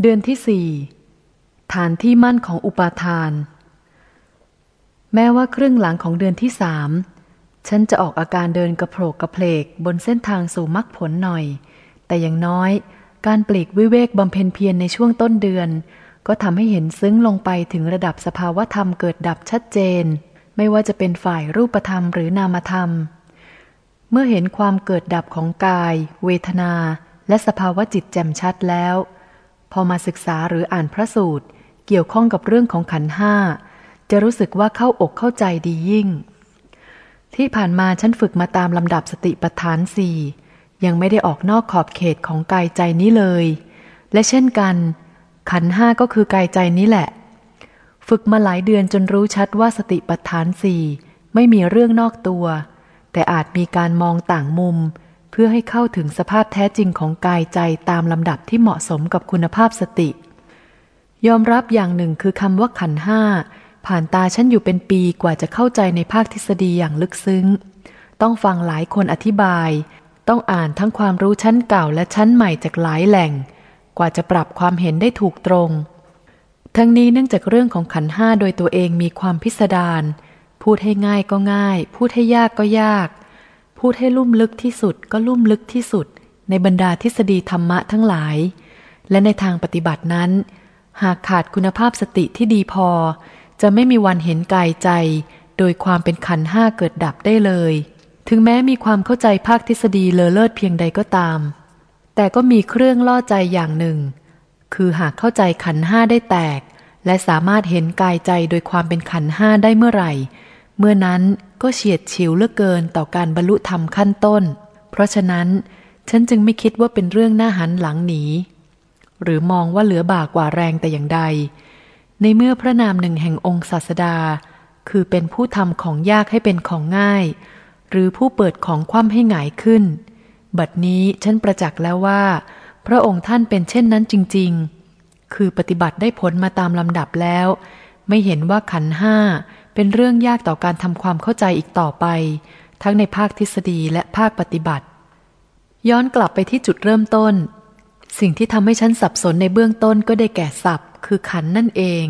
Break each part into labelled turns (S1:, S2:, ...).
S1: เดือนที่สี่ฐานที่มั่นของอุปาทาน แม้ว่าครึ่งหลังของเดือนที่สามฉันจะออกอาการเดินกระโผกกระเพลกบนเส้นทางสู่มรรคผลหน่อย แต่อย่างน้อย การปลีกวิเวกบำเพ็ญเพียรในช่วงต้นเดือน ก็ทำให้เห็นซึ้งลงไปถึงระดับสภาวธรรมเกิดดับชัดเจน ไม่ว่าจะเป็นฝ่ายรูปธรรมหรือนามธรรม เมื่อเห็นความเกิดดับของกาย เวทนา และสภาวะจิตแจ่มชัดแล้ว พอมาศึกษาหรืออ่านพระสูตร เกี่ยวข้องกับเรื่องของขันห้า จะรู้สึกว่าเข้าอกเข้าใจดียิ่ง ที่ผ่านมาฉันฝึกมาตามลำดับสติปัฏฐานสี่ยังไม่ได้ออกนอกขอบเขตของกายใจนี้เลย และเช่นกัน ขันห้าก็คือกายใจนี้แหละ ฝึกมาหลายเดือนจนรู้ชัดว่าสติปัฏฐานสี่ไม่มีเรื่องนอกตัว แต่อาจมีการมองต่างมุม เพื่อให้เข้าถึงสภาพแท้จริงของกายใจตามลำดับที่เหมาะสมกับคุณภาพสติ ยอมรับอย่างหนึ่งคือคำว่าขันห้าผ่านตาฉันอยู่เป็นปีกว่าจะเข้าใจในภาคทฤษฎีอย่างลึกซึ้ง ต้องฟังหลายคนอธิบาย ต้องอ่านทั้งความรู้ชั้นเก่าและชั้นใหม่จากหลายแหล่ง กว่าจะปรับความเห็นได้ถูกตรง ทั้งนี้เนื่องจากเรื่องของขันห้าโดยตัวเองมีความพิสดาร พูดให้ง่ายก็ง่าย พูดให้ยากก็ยาก พูดให้ลุ่มลึกที่สุดก็ลุ่มลึกที่สุด ในบรรดาทฤษฎีธรรมะทั้งหลาย และในทางปฏิบัตินั้น หากขาดคุณภาพสติที่ดีพอ จะไม่มีวันเห็นกายใจ โดยความเป็นขันห้าเกิดดับได้เลย ถึงแม้มีความเข้าใจภาคทฤษฎีเลอเลิศเพียงใดก็ตาม แต่ก็มีเครื่องล่อใจอย่างหนึ่ง คือหากเข้าใจขันห้าได้แตก และสามารถเห็นกายใจโดยความเป็นขันห้าได้เมื่อไหร่ เมื่อนั้นก็เฉียดฉิวเลือกเกินต่อการบรรลุธรรมขั้นต้น เพราะฉะนั้นฉันจึงไม่คิดว่าเป็นเรื่องหน่าหันหลังหนี หรือมองว่าเหลือบากกว่าแรงแต่อย่างใด ในเมื่อพระนามหนึ่งแห่งองค์ศาสดา คือเป็นผู้ทำของยากให้เป็นของง่าย หรือผู้เปิดของคว่ำให้หงายขึ้น บัดนี้ฉันประจักษ์แล้วว่า พระองค์ท่านเป็นเช่นนั้นจริง ๆ คือปฏิบัติได้ผลมาตามลำดับแล้ว ไม่เห็นว่าขันห้า เป็นเรื่องยากต่อการทำความเข้าใจอีกต่อไป ทั้งในภาคทฤษฎีและภาคปฏิบัติ ย้อนกลับไปที่จุดเริ่มต้น สิ่งที่ทำให้ฉันสับสนในเบื้องต้นก็ได้แก่สับคือขันนั่นเอง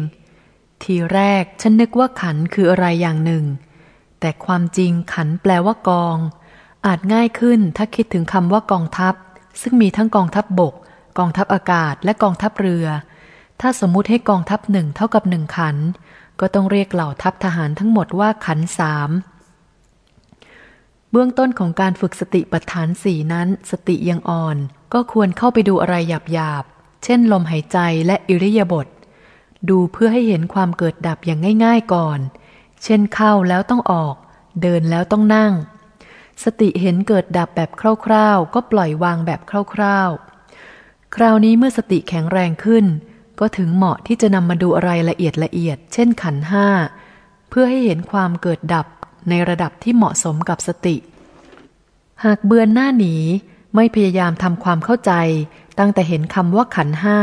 S1: ทีแรกฉันนึกว่าขันคืออะไรอย่างหนึ่ง แต่ความจริงขันแปลว่ากอง อาจง่ายขึ้นถ้าคิดถึงคำว่ากองทัพ ซึ่งมีทั้งกองทัพบบก กองทัพอากาศและกองทัพเรือ ถ้าสมมุติให้กองทัพหนึ่งเท่ากับหนึ่งขัน ก็ต้องเรียกเหล่าทัพทหารทั้งหมดว่าขันสามเบื้องต้นของการฝึกสติปัฏฐานสี่นั้น สติยังอ่อน ก็ควรเข้าไปดูอะไรหยาบเช่นลมหายใจและอิริยาบถ ดูเพื่อให้เห็นความเกิดดับอย่างง่ายๆก่อน เช่นเข้าแล้วต้องออก เดินแล้วต้องนั่ง สติเห็นเกิดดับแบบคร่าวๆ ก็ปล่อยวางแบบคร่าวๆ คราวนี้เมื่อสติแข็งแรงขึ้น ก็ถึงเหมาะที่จะนำมาดูอะไรละเอียดละเอียด เช่นขันห้า เพื่อให้เห็นความเกิดดับในระดับที่เหมาะสมกับสติ หากเบือนหน้าหนี ไม่พยายามทำความเข้าใจ ตั้งแต่เห็นคำว่าขันห้า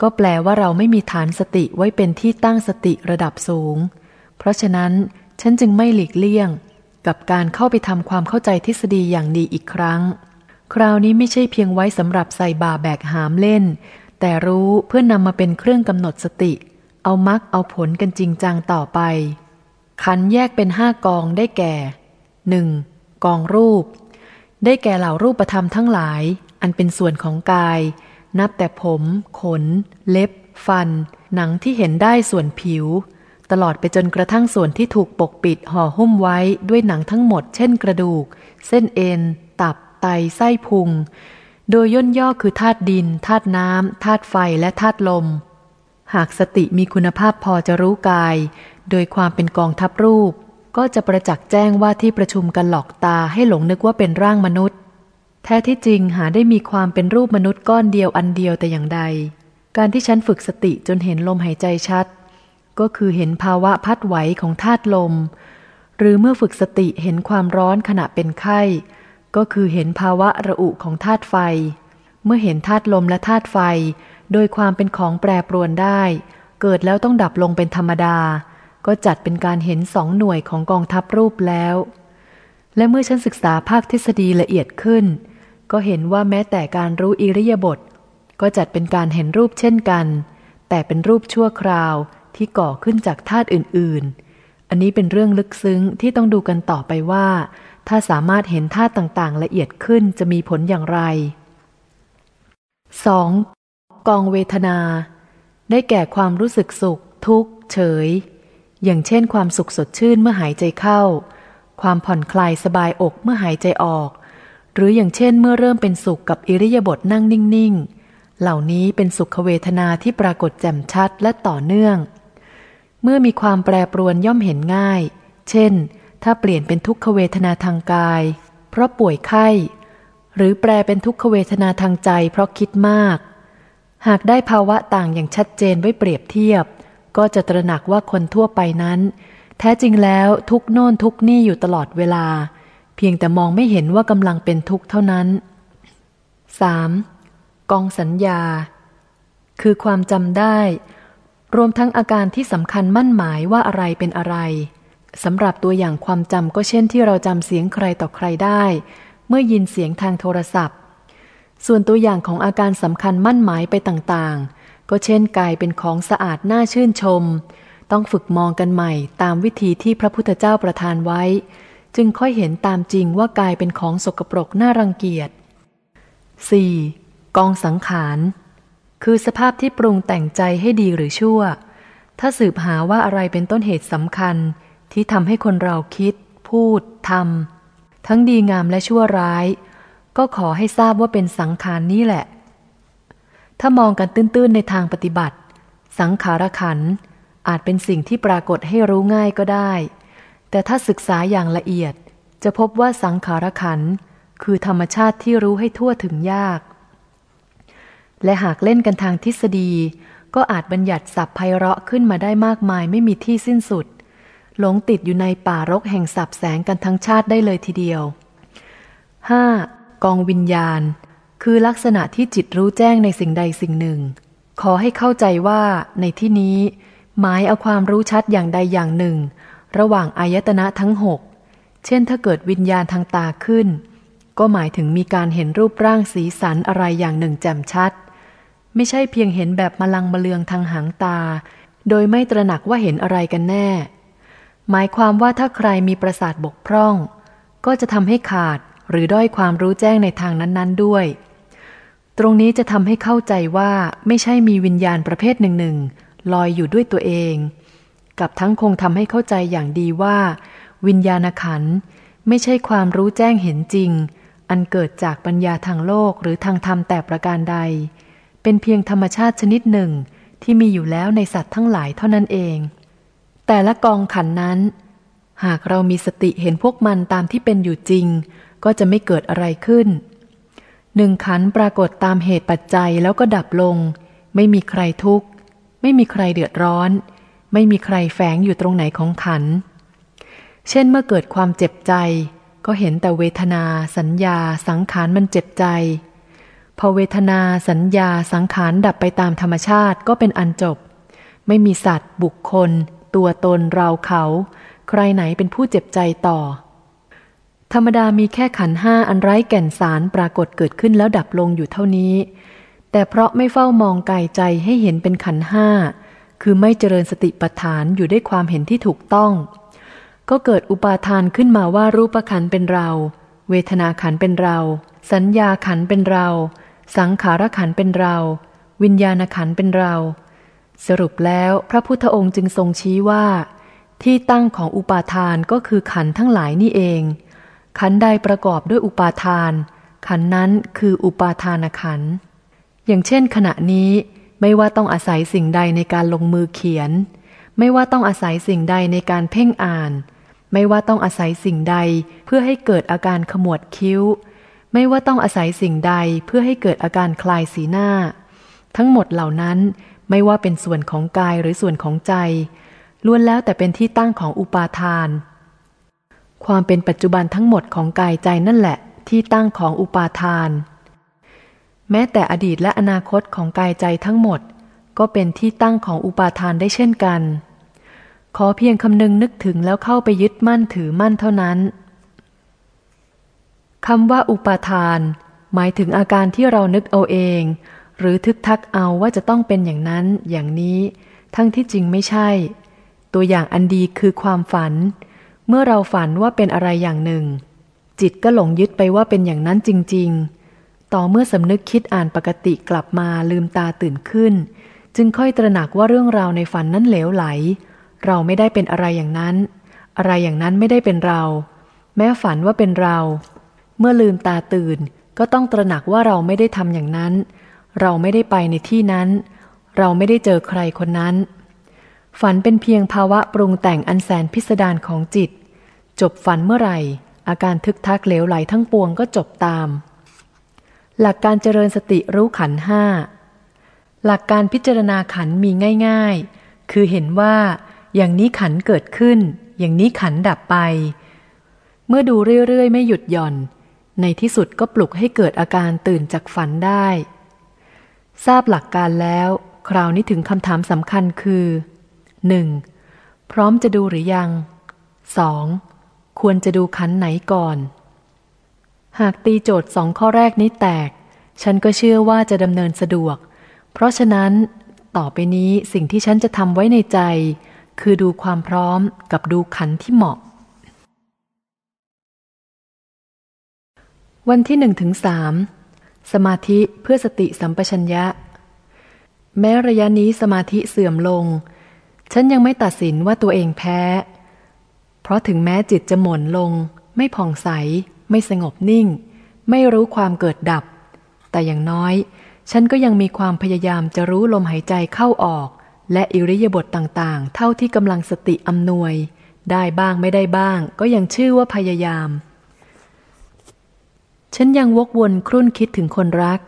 S1: ก็แปลว่าเราไม่มีฐานสติไว้เป็นที่ตั้งสติระดับสูง เพราะฉะนั้นฉันจึงไม่หลีกเลี่ยง กับการเข้าไปทำความเข้าใจทฤษฎีอย่างดีอีกครั้ง คราวนี้ไม่ใช่เพียงไว้สำหรับใส่บาแบกหามเล่น แต่รู้เพื่อนำมาเป็นเครื่องกำหนดสติ เอามักเอาผลกันจริงจังต่อไป ขันแยกเป็นห้ากองได้แก่ 1. กองรูป ได้แก่เหล่ารูปธรรมทั้งหลาย อันเป็นส่วนของกาย นับแต่ผม ขน เล็บ ฟัน หนังที่เห็นได้ส่วนผิว ตลอดไปจนกระทั่งส่วนที่ถูกปกปิดห่อหุ้มไว้ด้วยหนังทั้งหมด เช่นกระดูก เส้นเอ็น ตับ ไต ไส้พุง โดยย่นย่อคือธาตุดินธาตุน้ำธาตุไฟและธาตุลม หากสติมีคุณภาพพอจะรู้กาย โดยความเป็นกองทัพรูป ก็จะประจักษ์แจ้งว่าที่ประชุมกันหลอกตาให้หลงนึกว่าเป็นร่างมนุษย์ แท้ที่จริงหาได้มีความเป็นรูปมนุษย์ก้อนเดียวอันเดียวแต่อย่างใด การที่ฉันฝึกสติจนเห็นลมหายใจชัด ก็คือเห็นภาวะพัดไหวของธาตุลม หรือเมื่อฝึกสติเห็นความร้อนขณะเป็นไข้ ก็คือเห็นภาวะระอุของธาตุไฟ เมื่อเห็นธาตุลมและธาตุไฟ โดยความเป็นของแปรปรวนได้ เกิดแล้วต้องดับลงเป็นธรรมดา ก็จัดเป็นการเห็นสองหน่วยของกองทัพรูปแล้ว และเมื่อฉันศึกษาภาคทฤษฎีละเอียดขึ้น ก็เห็นว่าแม้แต่การรู้อิริยาบถก็จัดเป็นการเห็นรูปเช่นกัน แต่เป็นรูปชั่วคราวที่ก่อขึ้นจากธาตุอื่น ๆ อันนี้เป็นเรื่องลึกซึ้งที่ต้องดูกันต่อไปว่า ถ้าสามารถเห็นธาตุต่างๆ ละเอียดขึ้นจะมีผลอย่างไร 2. กองเวทนา ได้แก่ความรู้สึกสุข ทุกข์ เฉย อย่างเช่น ความสุขสดชื่นเมื่อหายใจเข้า ความผ่อนคลายสบายอกเมื่อหายใจออก หรืออย่างเช่นเมื่อเริ่มเป็นสุขกับอิริยาบถนั่งนิ่ง ๆ เหล่านี้เป็นสุขเวทนาที่ปรากฏแจ่มชัดและต่อเนื่อง เมื่อมีความแปรปรวนย่อมเห็นง่าย เช่น ถ้าเปลี่ยนเป็นทุกขเวทนาทางกาย เพราะป่วยไข้ หรือแปลเป็นทุกขเวทนาทางใจ เพราะคิดมาก หากได้ภาวะต่างอย่างชัดเจนไว้เปรียบเทียบ ก็จะตระหนักว่าคนทั่วไปนั้น แท้จริงแล้วทุกโน่นทุกนี่อยู่ตลอดเวลา เพียงแต่มองไม่เห็นว่ากำลังเป็นทุกข์เท่านั้น 3. กองสัญญา คือความจำได้ รวมทั้งอาการที่สำคัญมั่นหมายว่าอะไรเป็นอะไร สำหรับตัวอย่างความจำก็เช่นที่เราจำเสียงใครต่อใครได้ เมื่อยินเสียงทางโทรศัพท์ ส่วนตัวอย่างของอาการสำคัญมั่นหมายไปต่างๆ ก็เช่นกายเป็นของสะอาดน่าชื่นชม ต้องฝึกมองกันใหม่ตามวิธีที่พระพุทธเจ้าประทานไว้ จึงค่อยเห็นตามจริงว่ากายเป็นของสกปรกน่ารังเกียจ 4. กองสังขาร คือสภาพที่ปรุงแต่งใจให้ดีหรือชั่ว ถ้าสืบหาว่าอะไรเป็นต้นเหตุสำคัญ ที่ทำให้คนเราคิด พูดทำทั้งดีงามและชั่วร้าย ก็ขอให้ทราบว่าเป็นสังขารนนี้แหละ ถ้ามองกันตื้นๆในทางปฏิบัติ สังขารขันอาจเป็นสิ่งที่ปรากฏให้รู้ง่ายก็ได้ แต่ถ้าศึกษาอย่างละเอียด จะพบว่าสังขารขันคือธรรมชาติที่รู้ให้ทั่วถึงยาก และหากเล่นกันทางทฤษฎี ก็อาจบัญญัติศัพท์ไพเราะขึ้นมาได้มากมายไม่มีที่สิ้นสุด หลงติดอยู่ในป่ารกแห่งสับแสงกันทั้งชาติได้เลยทีเดียว 5. กองวิญญาณ คือลักษณะที่จิตรู้แจ้งในสิ่งใดสิ่งหนึ่ง ขอให้เข้าใจว่าในที่นี้ หมายเอาความรู้ชัดอย่างใดอย่างหนึ่ง ระหว่างอายตนะทั้งหกเช่นถ้าเกิดวิญญาณทางตาขึ้น ก็หมายถึงมีการเห็นรูปร่างสีสันอะไรอย่างหนึ่งแจ่มชัด ไม่ใช่เพียงเห็นแบบมลังมะเลืองทางหางตา โดยไม่ตระหนักว่าเห็นอะไรกันแน่ หมายความว่าถ้าใครมีประสาทบกพร่อง ก็จะทำให้ขาดหรือด้อยความรู้แจ้งในทางนั้น ๆด้วย ตรงนี้จะทำให้เข้าใจว่าไม่ใช่มีวิญญาณประเภทหนึ่งๆลอยอยู่ด้วยตัวเอง กับทั้งคงทำให้เข้าใจอย่างดีว่า วิญญาณขันไม่ใช่ความรู้แจ้งเห็นจริง อันเกิดจากปัญญาทางโลกหรือทางธรรมแต่ประการใด เป็นเพียงธรรมชาติชนิดหนึ่งที่มีอยู่แล้วในสัตว์ทั้งหลายเท่านั้นเอง แต่ละกองขันนั้น หากเรามีสติเห็นพวกมันตามที่เป็นอยู่จริง ก็จะไม่เกิดอะไรขึ้น หนึ่งขันปรากฏตามเหตุปัจจัยแล้วก็ดับลง ไม่มีใครทุกข์ ไม่มีใครเดือดร้อน ไม่มีใครแฝงอยู่ตรงไหนของขัน เช่นเมื่อเกิดความเจ็บใจ ก็เห็นแต่เวทนา สัญญา สังขารมันเจ็บใจ พอเวทนา สัญญา สังขารดับไปตามธรรมชาติก็เป็นอันจบ ไม่มีสัตว์ บุคคล ตัวตนเราเขา ใครไหนเป็นผู้เจ็บใจต่อ ธรรมดามีแค่ขันห้าอันไร้แก่นสารปรากฏเกิดขึ้นแล้วดับลงอยู่เท่านี้ แต่เพราะไม่เฝ้ามองกายใจให้เห็นเป็นขันห้า คือไม่เจริญสติปัฏฐานอยู่ด้วยความเห็นที่ถูกต้อง ก็เกิดอุปาทานขึ้นมาว่ารูปขันเป็นเรา เวทนาขันเป็นเรา สัญญาขันเป็นเรา สังขารขันเป็นเรา วิญญาณขันเป็นเรา สรุปแล้วพระพุทธองค์จึงทรงชี้ว่า ที่ตั้งของอุปาทานก็คือขันทั้งหลายนี่เอง ขันใดประกอบด้วยอุปาทาน ขันนั้นคืออุปาทานขัน อย่างเช่น ขณะนี้ไม่ว่าต้องอาศัยสิ่งใดในการลงมือเขียน ไม่ว่าต้องอาศัยสิ่งใดในการเพ่งอ่าน ไม่ว่าต้องอาศัยสิ่งใดเพื่อให้เกิดอาการขมวดคิ้ว ไม่ว่าต้องอาศัยสิ่งใดเพื่อให้เกิดอาการคลายสีหน้า ทั้งหมดเหล่านั้น ไม่ว่าเป็นส่วนของกายหรือส่วนของใจ ล้วนแล้วแต่เป็นที่ตั้งของอุปาทาน ความเป็นปัจจุบันทั้งหมดของกายใจนั่นแหละ ที่ตั้งของอุปาทาน แม้แต่อดีตและอนาคตของกายใจทั้งหมด ก็เป็นที่ตั้งของอุปาทานได้เช่นกัน ขอเพียงคำนึงนึกถึงแล้วเข้าไปยึดมั่นถือมั่นเท่านั้นคำว่าอุปาทาน หมายถึงอาการที่เรานึกเอาเอง หรือทึกทักเอาว่าจะต้องเป็นอย่างนั้นอย่างนี้ ทั้งที่จริงไม่ใช่ ตัวอย่างอันดีคือความฝัน เมื่อเราฝันว่าเป็นอะไรอย่างหนึ่ง จิตก็หลงยึดไปว่าเป็นอย่างนั้นจริง ๆ ต่อเมื่อสำนึกคิดอ่านปกติกลับมาลืมตาตื่นขึ้น จึงค่อยตระหนักว่าเรื่องราวในฝันนั้นเหลวไหล เราไม่ได้เป็นอะไรอย่างนั้น อะไรอย่างนั้นไม่ได้เป็นเรา แม้ฝันว่าเป็นเรา เมื่อลืมตาตื่นก็ต้องตระหนักว่าเราไม่ได้ทำอย่างนั้น เราไม่ได้ไปในที่นั้น เราไม่ได้เจอใครคนนั้น ฝันเป็นเพียงภาวะปรุงแต่งอันแสนพิสดารของจิต จบฝันเมื่อไหร่ อาการทึกทักเหลวไหลทั้งปวงก็จบตาม หลักการเจริญสติรู้ขันห้าหลักการพิจารณาขันมีง่าย ๆ คือเห็นว่า อย่างนี้ขันเกิดขึ้น อย่างนี้ขันดับไป เมื่อดูเรื่อยๆ ไม่หยุดหย่อน ในที่สุดก็ปลุกให้เกิดอาการตื่นจากฝันได้ ทราบหลักการแล้ว คราวนี้ถึงคำถามสำคัญคือ 1. พร้อมจะดูหรือยัง 2. ควรจะดูขันไหนก่อน หากตีโจทย์สองข้อแรกนี้แตก ฉันก็เชื่อว่าจะดำเนินสะดวก เพราะฉะนั้น ต่อไปนี้สิ่งที่ฉันจะทำไว้ในใจ คือดูความพร้อมกับดูขันที่เหมาะ วันที่หนึ่งถึงสาม สมาธิเพื่อสติสัมปชัญญะ แม้ระยะนี้สมาธิเสื่อมลง ฉันยังไม่ตัดสินว่าตัวเองแพ้ เพราะถึงแม้จิตจะหม่นลง ไม่ผ่องใส ไม่สงบนิ่ง ไม่รู้ความเกิดดับ แต่อย่างน้อย ฉันก็ยังมีความพยายามจะรู้ลมหายใจเข้าออก และอิริยาบถต่างๆ เท่าที่กำลังสติอำนวย ได้บ้างไม่ได้บ้าง ก็ยังชื่อว่าพยายาม ฉันยังวกวนครุ่นคิดถึงคนรัก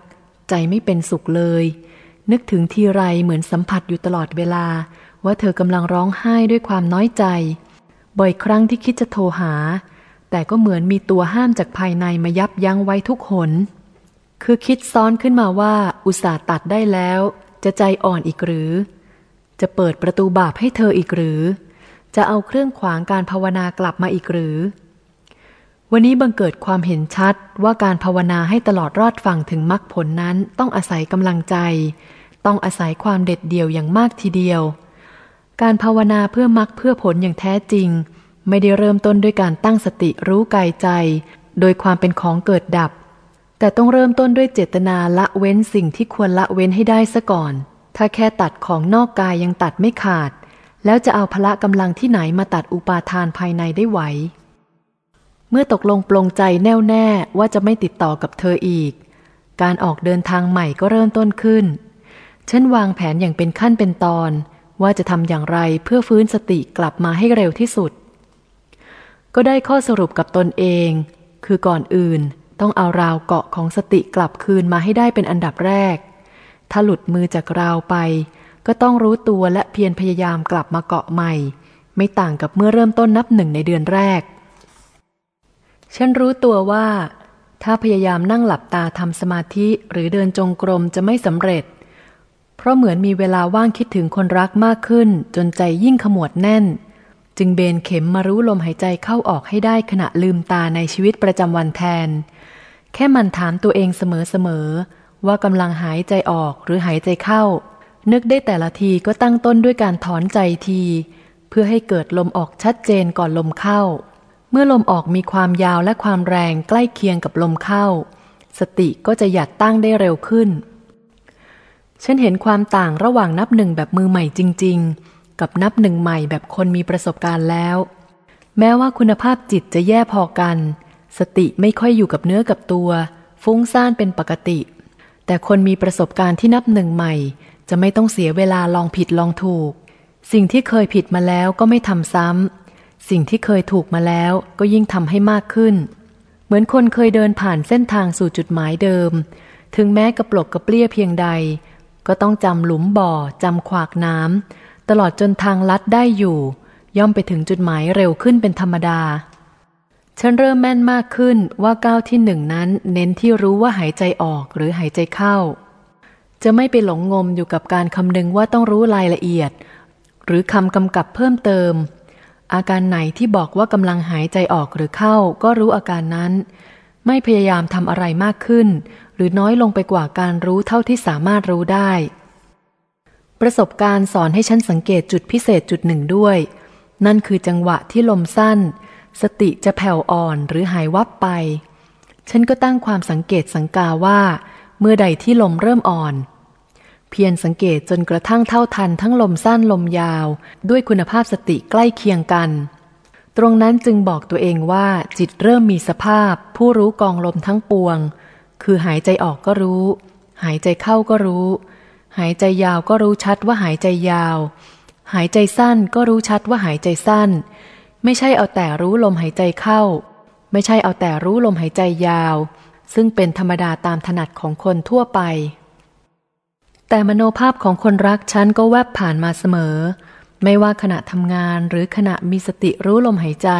S1: ใจไม่เป็นสุขเลย นึกถึงทีไรเหมือนสัมผัสอยู่ตลอดเวลา ว่าเธอกำลังร้องไห้ด้วยความน้อยใจ บ่อยครั้งที่คิดจะโทรหา แต่ก็เหมือนมีตัวห้ามจากภายในมายับยั้งไว้ทุกหน คือคิดซ้อนขึ้นมาว่าอุตส่าห์ตัดได้แล้ว จะใจอ่อนอีกหรือ จะเปิดประตูบาปให้เธออีกหรือ จะเอาเครื่องขวางการภาวนากลับมาอีกหรือ วันนี้บังเกิดความเห็นชัดว่าการภาวนาให้ตลอดรอดฝั่งถึงมรรคผลนั้นต้องอาศัยกำลังใจ ต้องอาศัยความเด็ดเดี่ยวอย่างมากทีเดียว การภาวนาเพื่อมรรคเพื่อผลอย่างแท้จริง ไม่ได้เริ่มต้นด้วยการตั้งสติรู้กายใจ โดยความเป็นของเกิดดับ แต่ต้องเริ่มต้นด้วยเจตนาละเว้นสิ่งที่ควรละเว้นให้ได้ซะก่อน ถ้าแค่ตัดของนอกกายยังตัดไม่ขาด แล้วจะเอาพละกำลังที่ไหนมาตัดอุปาทานภายในได้ไหว เมื่อตกลงปลงใจแน่วแน่ว่าจะไม่ติดต่อกับเธออีก การออกเดินทางใหม่ก็เริ่มต้นขึ้น ฉันวางแผนอย่างเป็นขั้นเป็นตอน ว่าจะทำอย่างไรเพื่อฟื้นสติกลับมาให้เร็วที่สุด ก็ได้ข้อสรุปกับตนเอง คือก่อนอื่นต้องเอาราวเกาะของสติกลับคืนมาให้ได้เป็นอันดับแรก ถ้าหลุดมือจากราวไป ก็ต้องรู้ตัวและเพียรพยายามกลับมาเกาะใหม่ ไม่ต่างกับเมื่อเริ่มต้นนับหนึ่งในเดือนแรก ฉันรู้ตัวว่า ถ้าพยายามนั่งหลับตาทำสมาธิหรือเดินจงกรมจะไม่สำเร็จ เพราะเหมือนมีเวลาว่างคิดถึงคนรักมากขึ้น จนใจยิ่งขมวดแน่น จึงเบนเข็มมารู้ลมหายใจเข้าออกให้ได้ขณะลืมตาในชีวิตประจำวันแทน แค่มันถามตัวเองเสมอๆว่ากำลังหายใจออกหรือหายใจเข้า นึกได้แต่ละทีก็ตั้งต้นด้วยการถอนใจที เพื่อให้เกิดลมออกชัดเจนก่อนลมเข้า เมื่อลมออกมีความยาวและความแรงใกล้เคียงกับลมเข้า สติก็จะหยัดตั้งได้เร็วขึ้น ฉันเห็นความต่างระหว่างนับหนึ่งแบบมือใหม่จริง ๆ กับนับหนึ่งใหม่แบบคนมีประสบการณ์แล้ว แม้ว่าคุณภาพจิตจะแย่พอกัน สติไม่ค่อยอยู่กับเนื้อกับตัว ฟุ้งซ่านเป็นปกติ แต่คนมีประสบการณ์ที่นับหนึ่งใหม่ จะไม่ต้องเสียเวลาลองผิดลองถูก สิ่งที่เคยผิดมาแล้วก็ไม่ทำซ้ำ สิ่งที่เคยถูกมาแล้วก็ยิ่งทำให้มากขึ้น เหมือนคนเคยเดินผ่านเส้นทางสู่จุดหมายเดิม ถึงแม้กระปลกกระเปลี้ยเพียงใด ก็ต้องจำหลุมบ่อจำขวากน้ำตลอดจนทางลัดได้อยู่ ย่อมไปถึงจุดหมายเร็วขึ้นเป็นธรรมดา ฉันเริ่มแม่นมากขึ้นว่าก้าวที่หนึ่งนั้นเน้นที่รู้ว่าหายใจออกหรือหายใจเข้า จะไม่ไปหลงงมอยู่กับการคำนึงว่าต้องรู้รายละเอียด หรือคำกำกับเพิ่มเติม อาการไหนที่บอกว่ากำลังหายใจออกหรือเข้าก็รู้อาการนั้น ไม่พยายามทำอะไรมากขึ้น หรือน้อยลงไปกว่าการรู้เท่าที่สามารถรู้ได้ ประสบการณ์สอนให้ฉันสังเกตจุดพิเศษจุดหนึ่งด้วย นั่นคือจังหวะที่ลมสั้น สติจะแผ่วอ่อนหรือหายวับไป ฉันก็ตั้งความสังเกตสังกาว่า เมื่อใดที่ลมเริ่มอ่อน เพียรสังเกตจนกระทั่งเท่าทันทั้งลมสั้นลมยาว ด้วยคุณภาพสติใกล้เคียงกัน ตรงนั้นจึงบอกตัวเองว่าจิตเริ่มมีสภาพ ผู้รู้กองลมทั้งปวง คือหายใจออกก็รู้ หายใจเข้าก็รู้ หายใจยาวก็รู้ชัดว่าหายใจยาว หายใจสั้นก็รู้ชัดว่าหายใจสั้น ไม่ใช่เอาแต่รู้ลมหายใจเข้า ไม่ใช่เอาแต่รู้ลมหายใจยาว ซึ่งเป็นธรรมดาตามถนัดของคนทั่วไป แต่มโนภาพของคนรักฉันก็แวบผ่านมาเสมอ ไม่ว่าขณะทำงานหรือขณะมีสติรู้ลมหายใจ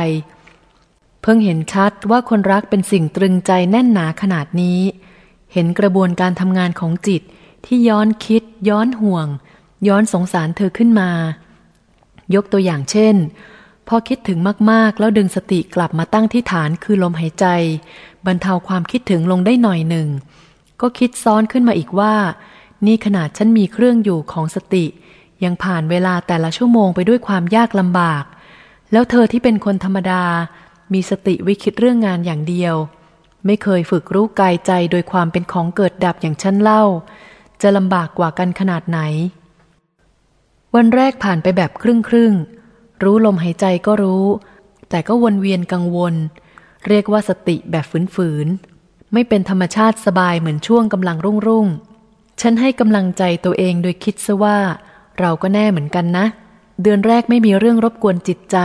S1: เพิ่งเห็นชัดว่าคนรักเป็นสิ่งตรึงใจแน่นหนาขนาดนี้ เห็นกระบวนการทำงานของจิตที่ย้อนคิด ย้อนห่วง ย้อนสงสารเธอขึ้นมา ยกตัวอย่างเช่น พอคิดถึงมากๆ แล้วดึงสติกลับมาตั้งที่ฐานคือลมหายใจ บรรเทาความคิดถึงลงได้หน่อยหนึ่ง ก็คิดซ้อนขึ้นมาอีกว่า นี่ขนาดฉันมีเครื่องอยู่ของสติ ยังผ่านเวลาแต่ละชั่วโมงไปด้วยความยากลำบาก แล้วเธอที่เป็นคนธรรมดา มีสติวิคิดเรื่องงานอย่างเดียว ไม่เคยฝึกรู้กายใจโดยความเป็นของเกิดดับอย่างฉันเล่า จะลำบากกว่ากันขนาดไหน วันแรกผ่านไปแบบครึ่งครึ่งรู้ลมหายใจก็รู้ แต่ก็วนเวียนกังวล เรียกว่าสติแบบฝืนๆ ไม่เป็นธรรมชาติสบายเหมือนช่วงกำลังรุ่งรุ่ง ฉันให้กำลังใจตัวเองโดยคิดซะว่า เราก็แน่เหมือนกันนะ เดือนแรกไม่มีเรื่องรบกวนจิตใจ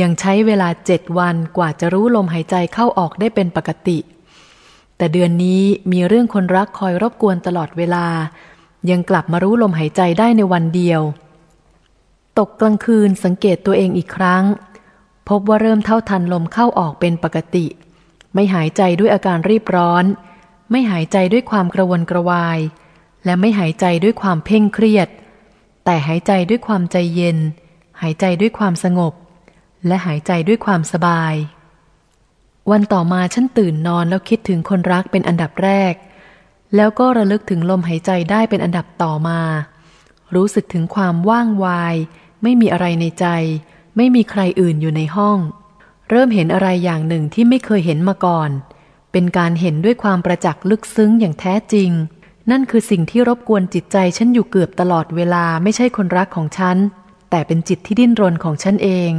S1: ยังใช้เวลาเจ็ดวันกว่าจะรู้ลมหายใจเข้าออกได้เป็นปกติ แต่เดือนนี้มีเรื่องคนรักคอยรบกวนตลอดเวลา ยังกลับมารู้ลมหายใจได้ในวันเดียว ตกกลางคืนสังเกตตัวเองอีกครั้ง พบว่าเริ่มเท่าทันลมเข้าออกเป็นปกติ ไม่หายใจด้วยอาการรีบร้อน ไม่หายใจด้วยความกระวนกระวาย และไม่หายใจด้วยความเพ่งเครียด แต่หายใจด้วยความใจเย็น หายใจด้วยความสงบ และหายใจด้วยความสบาย วันต่อมาฉันตื่นนอนแล้วคิดถึงคนรักเป็นอันดับแรก แล้วก็ระลึกถึงลมหายใจได้เป็นอันดับต่อมา รู้สึกถึงความว่างวาย ไม่มีอะไรในใจ ไม่มีใครอื่นอยู่ในห้อง เริ่มเห็นอะไรอย่างหนึ่งที่ไม่เคยเห็นมาก่อน เป็นการเห็นด้วยความประจักษ์ลึกซึ้งอย่างแท้จริง นั่นคือสิ่งที่รบกวนจิตใจฉันอยู่เกือบตลอดเวลาไม่ใช่คนรักของฉัน แต่เป็นจิตที่ดิ้นรนของฉันเอง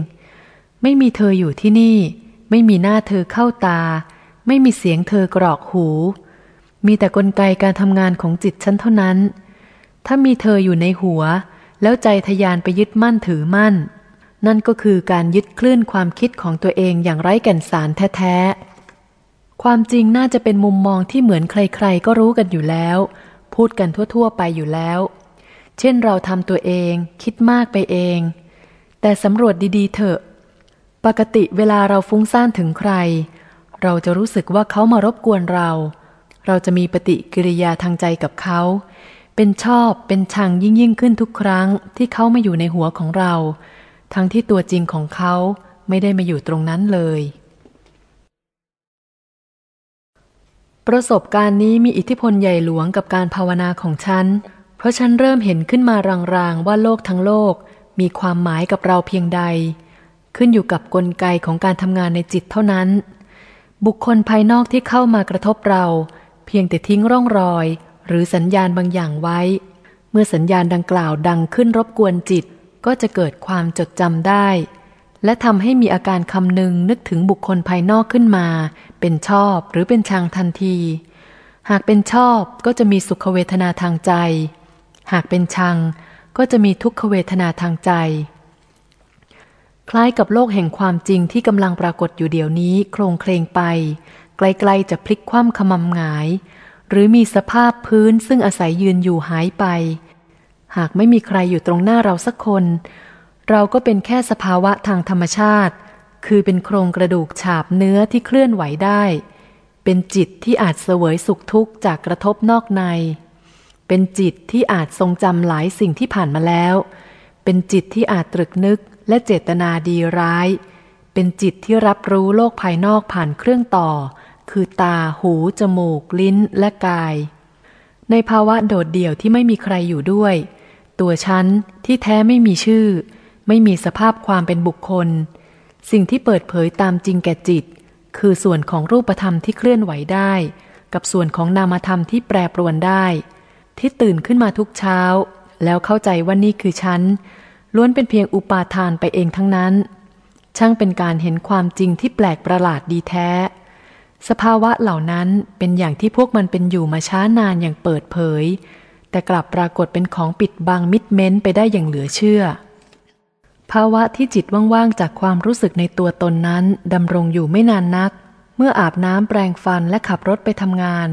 S1: ไม่มีเธออยู่ที่นี่ ไม่มีหน้าเธอเข้าตา ไม่มีเสียงเธอกรอกหู มีแต่กลไกการทำงานของจิตฉันเท่านั้น ถ้ามีเธออยู่ในหัว แล้วใจทยานไปยึดมั่นถือมั่น นั่นก็คือการยึดคลื่นความคิดของตัวเองอย่างไร้แก่นสารแท้ๆ ความจริงน่าจะเป็นมุมมองที่เหมือนใครๆ ก็รู้กันอยู่แล้ว พูดกันทั่วๆ ไปอยู่แล้ว เช่นเราทำตัวเอง คิดมากไปเอง แต่สำรวจดีๆ เถอะ ปกติเวลาเราฟุ้งซ่านถึงใคร เราจะรู้สึกว่าเขามารบกวนเรา เราจะมีปฏิกิริยาทางใจกับเขา เป็นชอบเป็นชังยิ่งยิ่งขึ้นทุกครั้งที่เขามาอยู่ในหัวของเรา ทั้งที่ตัวจริงของเขาไม่ได้มาอยู่ตรงนั้นเลย ประสบการณ์นี้มีอิทธิพลใหญ่หลวงกับการภาวนาของฉัน เพราะฉันเริ่มเห็นขึ้นมารางๆว่าโลกทั้งโลก มีความหมายกับเราเพียงใด ขึ้นอยู่กับกลไกของการทำงานในจิตเท่านั้น บุคคลภายนอกที่เข้ามากระทบเรา เพียงแต่ทิ้งร่องรอย หรือสัญญาณบางอย่างไว้ เมื่อสัญญาณดังกล่าวดังขึ้นรบกวนจิต ก็จะเกิดความจดจำได้ และทำให้มีอาการคำนึงนึกถึงบุคคลภายนอกขึ้นมา เป็นชอบหรือเป็นชังทันที หากเป็นชอบก็จะมีสุขเวทนาทางใจ หากเป็นชังก็จะมีทุกขเวทนาทางใจ คล้ายกับโลกแห่งความจริงที่กำลังปรากฏอยู่เดี๋ยวนี้โครงเคลงไป ไกลๆจะพลิกคว่ำขมำหงาย หรือมีสภาพพื้นซึ่งอาศัยยืนอยู่หายไป หากไม่มีใครอยู่ตรงหน้าเราสักคน เราก็เป็นแค่สภาวะทางธรรมชาติ คือเป็นโครงกระดูกฉาบเนื้อที่เคลื่อนไหวได้ เป็นจิตที่อาจเสวยสุขทุกข์จากกระทบนอกใน เป็นจิตที่อาจทรงจำหลายสิ่งที่ผ่านมาแล้ว เป็นจิตที่อาจตรึกนึกและเจตนาดีร้าย เป็นจิตที่รับรู้โลกภายนอกผ่านเครื่องต่อ คือตา หู จมูก ลิ้น และกาย ในภาวะโดดเดี่ยวที่ไม่มีใครอยู่ด้วย ตัวฉันที่แท้ไม่มีชื่อ ไม่มีสภาพความเป็นบุคคล สิ่งที่เปิดเผยตามจริงแก่จิต คือส่วนของรูปธรรมที่เคลื่อนไหวได้ กับส่วนของนามธรรมที่แปรปรวนได้ ที่ตื่นขึ้นมาทุกเช้า แล้วเข้าใจว่านี่คือฉัน ล้วนเป็นเพียงอุปาทานไปเองทั้งนั้น ช่างเป็นการเห็นความจริงที่แปลกประหลาดดีแท้ สภาวะเหล่านั้นเป็นอย่างที่พวกมันเป็นอยู่มาช้านานอย่างเปิดเผย แต่กลับปรากฏเป็นของปิดบังมิดเม้นไปได้อย่างเหลือเชื่อ ภาวะที่จิตว่างๆ จากความรู้สึกในตัวตนนั้นดำรงอยู่ไม่นานนัก เมื่ออาบน้ำแปรงฟันและขับรถไปทำงาน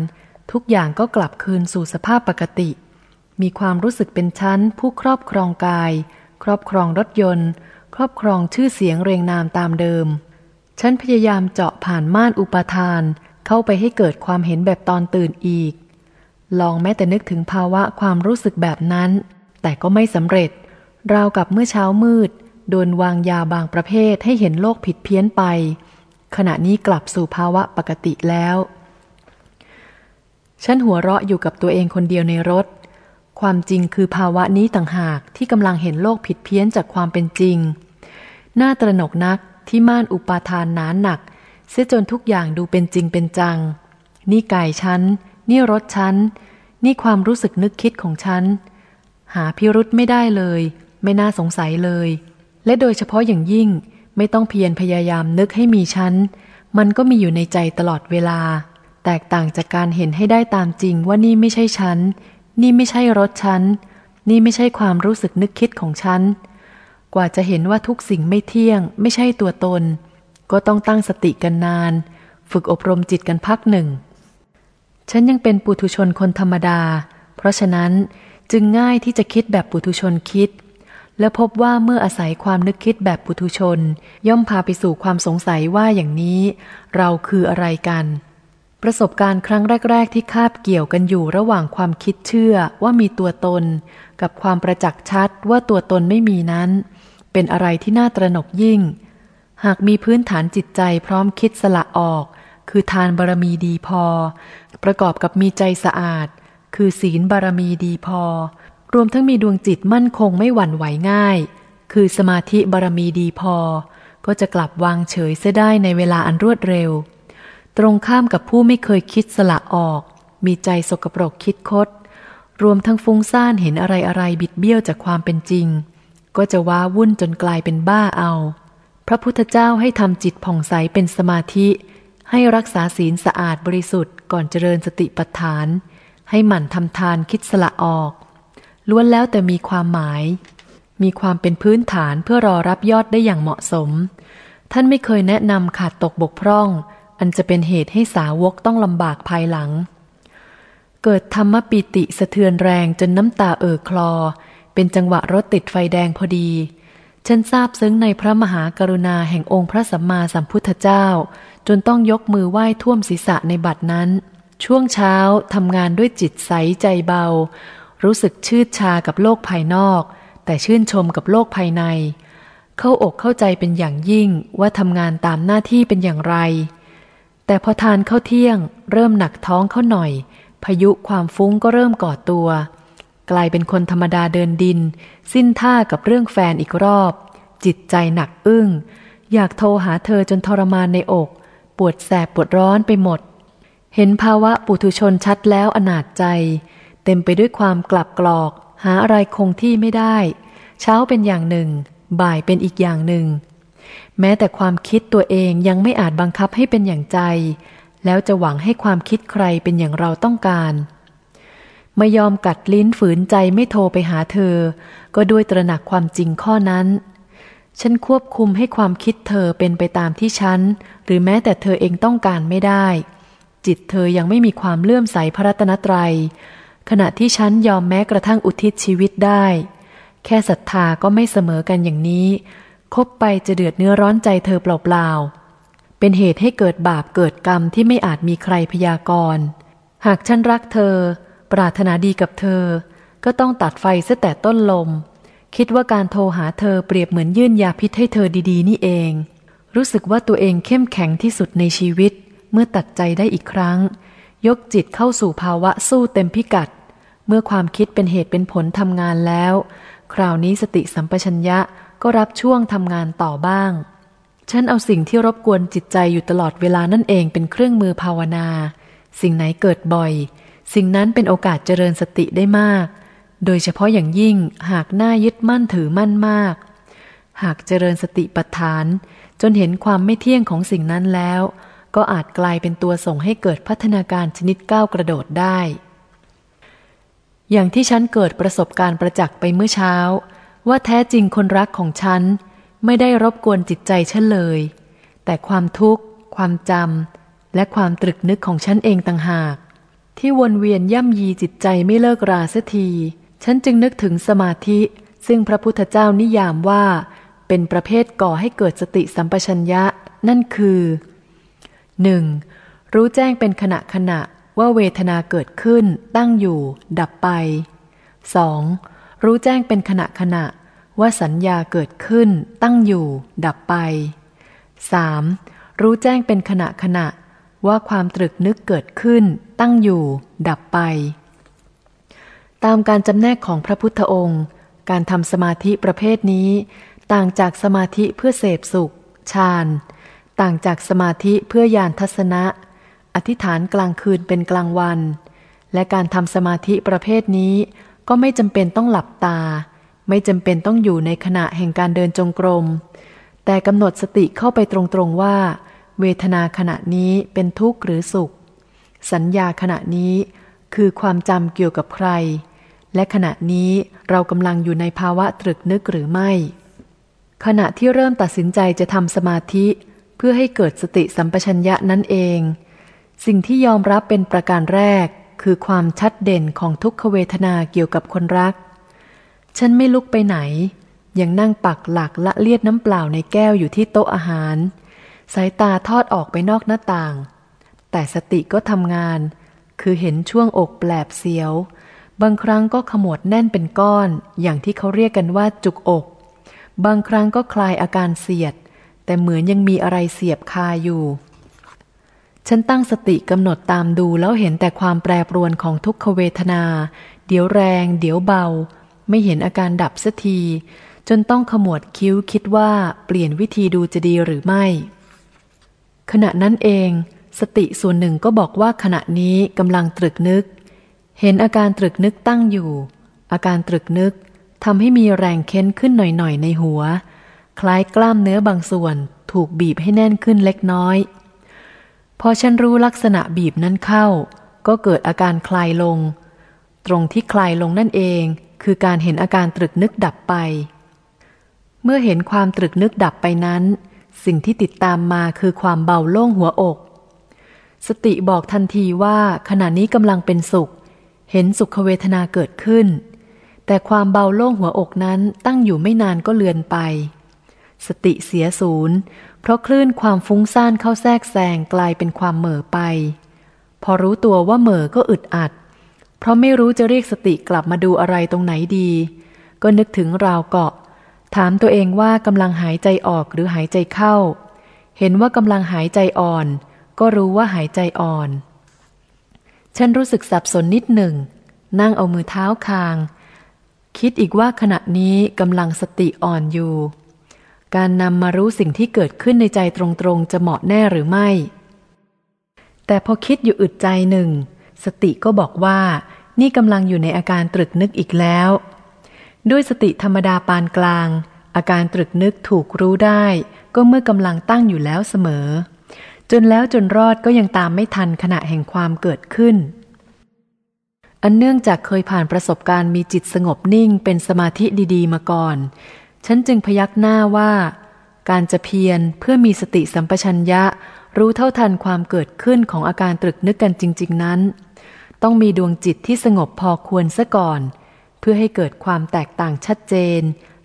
S1: ทุกอย่างก็กลับคืนสู่สภาพปกติ มีความรู้สึกเป็นชั้น ผู้ครอบครองกาย ครอบครองรถยนต์ ครอบครองชื่อเสียงเรียงนามตามเดิม ฉันพยายามเจาะผ่านม่านอุปทาน เข้าไปให้เกิดความเห็นแบบตอนตื่นอีก ลองแม้แต่นึกถึงภาวะความรู้สึกแบบนั้น แต่ก็ไม่สำเร็จ ราวกับเมื่อเช้ามืด โดนวางยาบางประเภทให้เห็นโลกผิดเพี้ยนไป ขณะนี้กลับสู่ภาวะปกติแล้ว ฉันหัวเราะอยู่กับตัวเองคนเดียวในรถ ความจริงคือภาวะนี้ต่างหากที่กำลังเห็นโลกผิดเพี้ยนจากความเป็นจริง น่าตระหนกนักที่ม่านอุปาทานหนาหนัก เสียจนทุกอย่างดูเป็นจริงเป็นจัง นี่กายฉัน นี่รถฉัน นี่ความรู้สึกนึกคิดของฉัน หาพิรุธไม่ได้เลย ไม่น่าสงสัยเลย และโดยเฉพาะอย่างยิ่งไม่ต้องเพียรพยายามนึกให้มีฉันมันก็มีอยู่ในใจตลอดเวลา แตกต่างจากการเห็นให้ได้ตามจริงว่านี่ไม่ใช่ฉันนี่ไม่ใช่รถฉันนี่ไม่ใช่ความรู้สึกนึกคิดของฉันกว่าจะเห็นว่าทุกสิ่งไม่เที่ยง ไม่ใช่ตัวตน ก็ต้องตั้งสติกันนาน ฝึกอบรมจิตกันพักหนึ่ง ฉันยังเป็นปุถุชนคนธรรมดา เพราะฉะนั้นจึงง่ายที่จะคิดแบบปุถุชนคิด และพบว่าเมื่ออาศัยความนึกคิดแบบปุถุชน ย่อมพาไปสู่ความสงสัยว่าอย่างนี้ เราคืออะไรกัน ประสบการณ์ครั้งแรก ๆ ที่คาบเกี่ยวกันอยู่ระหว่างความคิดเชื่อว่ามีตัวตน กับความประจักษ์ชัดว่าตัวตนไม่มีนั้น เป็นอะไรที่น่าตระหนกยิ่ง หากมีพื้นฐานจิตใจพร้อมคิดสละออก คือทานบารมีดีพอ ประกอบกับมีใจสะอาด คือศีลบารมีดีพอ รวมทั้งมีดวงจิตมั่นคงไม่หวั่นไหวง่าย คือสมาธิบารมีดีพอ ก็จะกลับวางเฉยเสียได้ในเวลาอันรวดเร็ว ตรงข้ามกับผู้ไม่เคยคิดสละออก มีใจสกปรกคิดคด รวมทั้งฟุ้งซ่านเห็นอะไรอะไรบิดเบี้ยวจากความเป็นจริง ก็จะว้าวุ่นจนกลายเป็นบ้าเอา พระพุทธเจ้าให้ทำจิตผ่องใสเป็นสมาธิ ให้รักษาศีลสะอาดบริสุทธิ์ก่อนเจริญสติปัฏฐาน ให้หมั่นทำทานคิดสละออก ล้วนแล้วแต่มีความหมาย มีความเป็นพื้นฐานเพื่อรอรับยอดได้อย่างเหมาะสม ท่านไม่เคยแนะนำขาดตกบกพร่อง อันจะเป็นเหตุให้สาวกต้องลำบากภายหลัง เกิดธรรมปิติสะเทือนแรงจนน้ำตาเอ่อคลอ เป็นจังหวะรถติดไฟแดงพอดี ฉันทราบซึ้งในพระมหากรุณาแห่งองค์พระสัมมาสัมพุทธเจ้า จนต้องยกมือไหว้ท่วมศีรษะในบัดนั้น ช่วงเช้าทำงานด้วยจิตใสใจเบา รู้สึกชื่นชากับโลกภายนอก แต่ชื่นชมกับโลกภายใน เข้าอกเข้าใจเป็นอย่างยิ่งว่าทำงานตามหน้าที่เป็นอย่างไร แต่พอทานเข้าเที่ยง เริ่มหนักท้องเข้าหน่อย พายุความฟุ้งก็เริ่มก่อตัว กลายเป็นคนธรรมดาเดินดิน สิ้นท่ากับเรื่องแฟนอีกรอบ จิตใจหนักอึ้ง อยากโทรหาเธอจนทรมานในอก ปวดแสบปวดร้อนไปหมด เห็นภาวะปุถุชนชัดแล้วอนาจใจ เต็มไปด้วยความกลับกรอก หาอะไรคงที่ไม่ได้ เช้าเป็นอย่างหนึ่ง บ่ายเป็นอีกอย่างหนึ่ง แม้แต่ความคิดตัวเองยังไม่อาจบังคับให้เป็นอย่างใจ แล้วจะหวังให้ความคิดใครเป็นอย่างเราต้องการไม่ยอมกัดลิ้นฝืนใจไม่โทรไปหาเธอ ก็ด้วยตระหนักความจริงข้อนั้น ฉันควบคุมให้ความคิดเธอเป็นไปตามที่ฉัน หรือแม้แต่เธอเองต้องการไม่ได้ จิตเธอยังไม่มีความเลื่อมใสพระรัตนตรยัย ขณะที่ฉันยอมแม้กระทั่งอุทิศชีวิตได้ แค่ศรัทธาก็ไม่เสมอกันอย่างนี้ คบไปจะเดือดเนื้อร้อนใจเธอเปล่าๆ เป็นเหตุให้เกิดบาปเกิดกรรมที่ไม่อาจมีใครพยากรณ์ หากฉันรักเธอ ปรารถนาดีกับเธอ ก็ต้องตัดไฟเสียแต่ต้นลม คิดว่าการโทรหาเธอเปรียบเหมือนยื่นยาพิษให้เธอดีๆ นี่เอง รู้สึกว่าตัวเองเข้มแข็งที่สุดในชีวิต เมื่อตัดใจได้อีกครั้ง ยกจิตเข้าสู่ภาวะสู้เต็มพิกัด เมื่อความคิดเป็นเหตุเป็นผลทำงานแล้ว คราวนี้สติสัมปชัญญะก็รับช่วงทำงานต่อบ้าง ฉันเอาสิ่งที่รบกวนจิตใจอยู่ตลอดเวลานั่นเองเป็นเครื่องมือภาวนา สิ่งไหนเกิดบ่อย สิ่งนั้นเป็นโอกาสเจริญสติได้มาก โดยเฉพาะอย่างยิ่งหากหน้ายึดมั่นถือมั่นมาก หากเจริญสติปัฏฐาน จนเห็นความไม่เที่ยงของสิ่งนั้นแล้ว ก็อาจกลายเป็นตัวส่งให้เกิดพัฒนาการชนิดก้าวกระโดดได้ อย่างที่ฉันเกิดประสบการณ์ประจักษ์ไปเมื่อเช้า ว่าแท้จริงคนรักของฉัน ไม่ได้รบกวนจิตใจฉันเลย แต่ความทุกข์ ความจำและความตรึกนึกของฉันเองต่างหาก ที่วนเวียนย่ำยีจิตใจไม่เลิกราเสียทีฉันจึงนึกถึงสมาธิ ซึ่งพระพุทธเจ้านิยามว่า เป็นประเภทก่อให้เกิดสติสัมปชัญญะ นั่นคือ 1. รู้แจ้งเป็นขณะขณะว่าเวทนาเกิดขึ้น ตั้งอยู่ ดับไป 2. รู้แจ้งเป็นขณะขณะว่าสัญญาเกิดขึ้น ตั้งอยู่ ดับไป 3. รู้แจ้งเป็นขณะขณะว่าความตรึกนึกเกิดขึ้น ตั้งอยู่ ดับไป ตามการจำแนกของพระพุทธองค์ การทำสมาธิประเภทนี้ ต่างจากสมาธิเพื่อเสพสุข ฌาน ต่างจากสมาธิเพื่อยานทัศนะ อธิษฐานกลางคืนเป็นกลางวัน และการทำสมาธิประเภทนี้ ก็ไม่จำเป็นต้องหลับตา ไม่จำเป็นต้องอยู่ในขณะแห่งการเดินจงกรม แต่กำหนดสติเข้าไปตรงๆว่า เวทนาขณะนี้เป็นทุกข์หรือสุข สัญญาขณะนี้คือความจำเกี่ยวกับใคร และขณะนี้เรากำลังอยู่ในภาวะตรึกนึกหรือไม่ ขณะที่เริ่มตัดสินใจจะทำสมาธิ เพื่อให้เกิดสติสัมปชัญญะนั่นเอง สิ่งที่ยอมรับเป็นประการแรก คือความชัดเด่นของทุกขเวทนาเกี่ยวกับคนรัก ฉันไม่ลุกไปไหน ยังนั่งปักหลักละเลียดน้ำเปล่าในแก้วอยู่ที่โต๊ะอาหาร สายตาทอดออกไปนอกหน้าต่าง แต่สติก็ทำงาน คือเห็นช่วงอกแปลบเสียว บางครั้งก็ขมวดแน่นเป็นก้อน อย่างที่เขาเรียกกันว่าจุกอก บางครั้งก็คลายอาการเสียด แต่เหมือนยังมีอะไรเสียบคาอยู่ ฉันตั้งสติกำหนดตามดูแล้วเห็นแต่ความแปรปรวนของทุกขเวทนา เดี๋ยวแรง เดี๋ยวเบา ไม่เห็นอาการดับสักที จนต้องขมวดคิ้วคิดว่าเปลี่ยนวิธีดูจะดีหรือไม่ ขณะนั้นเอง สติส่วนหนึ่งก็บอกว่าขณะนี้กำลังตรึกนึก เห็นอาการตรึกนึกตั้งอยู่ อาการตรึกนึกทำให้มีแรงเค้นขึ้นหน่อยๆในหัว คล้ายกล้ามเนื้อบางส่วนถูกบีบให้แน่นขึ้นเล็กน้อย พอฉันรู้ลักษณะบีบนั้นเข้า ก็เกิดอาการคลายลง ตรงที่คลายลงนั่นเอง คือการเห็นอาการตรึกนึกดับไป เมื่อเห็นความตรึกนึกดับไปนั้น สิ่งที่ติดตามมาคือความเบาโล่งหัวอก สติบอกทันทีว่าขณะนี้กำลังเป็นสุข เห็นสุขเวทนาเกิดขึ้น แต่ความเบาโล่งหัวอกนั้นตั้งอยู่ไม่นานก็เลือนไป สติเสียศูนย์ เพราะคลื่นความฟุ้งซ่านเข้าแทรกแซงกลายเป็นความเหม่อไป พอรู้ตัวว่าเหม่อก็อึดอัด เพราะไม่รู้จะเรียกสติกลับมาดูอะไรตรงไหนดี ก็นึกถึงราวเกาะ ถามตัวเองว่ากำลังหายใจออกหรือหายใจเข้า เห็นว่ากำลังหายใจอ่อน ก็รู้ว่าหายใจอ่อน ฉันรู้สึกสับสนนิดหนึ่ง นั่งเอามือเท้าคาง คิดอีกว่าขณะนี้กำลังสติอ่อนอยู่ การนำมารู้สิ่งที่เกิดขึ้นในใจตรงๆ จะเหมาะแน่หรือไม่ แต่พอคิดอยู่อึดใจหนึ่ง สติก็บอกว่า นี่กำลังอยู่ในอาการตรึกนึกอีกแล้ว ด้วยสติธรรมดาปานกลาง อาการตรึกนึกถูกรู้ได้ ก็เมื่อกำลังตั้งอยู่แล้วเสมอ จนแล้วจนรอดก็ยังตามไม่ทันขณะแห่งความเกิดขึ้นอันเนื่องจากเคยผ่านประสบการณ์มีจิตสงบนิ่งเป็นสมาธิดี ๆ มาก่อน ฉันจึงพยักหน้าว่า การจะเพียรเพื่อมีสติสัมปชัญญะ รู้เท่าทันความเกิดขึ้นของอาการตรึกนึกกันจริง ๆ นั้น ต้องมีดวงจิตที่สงบพอควรซะก่อน เพื่อให้เกิดความแตกต่างชัดเจน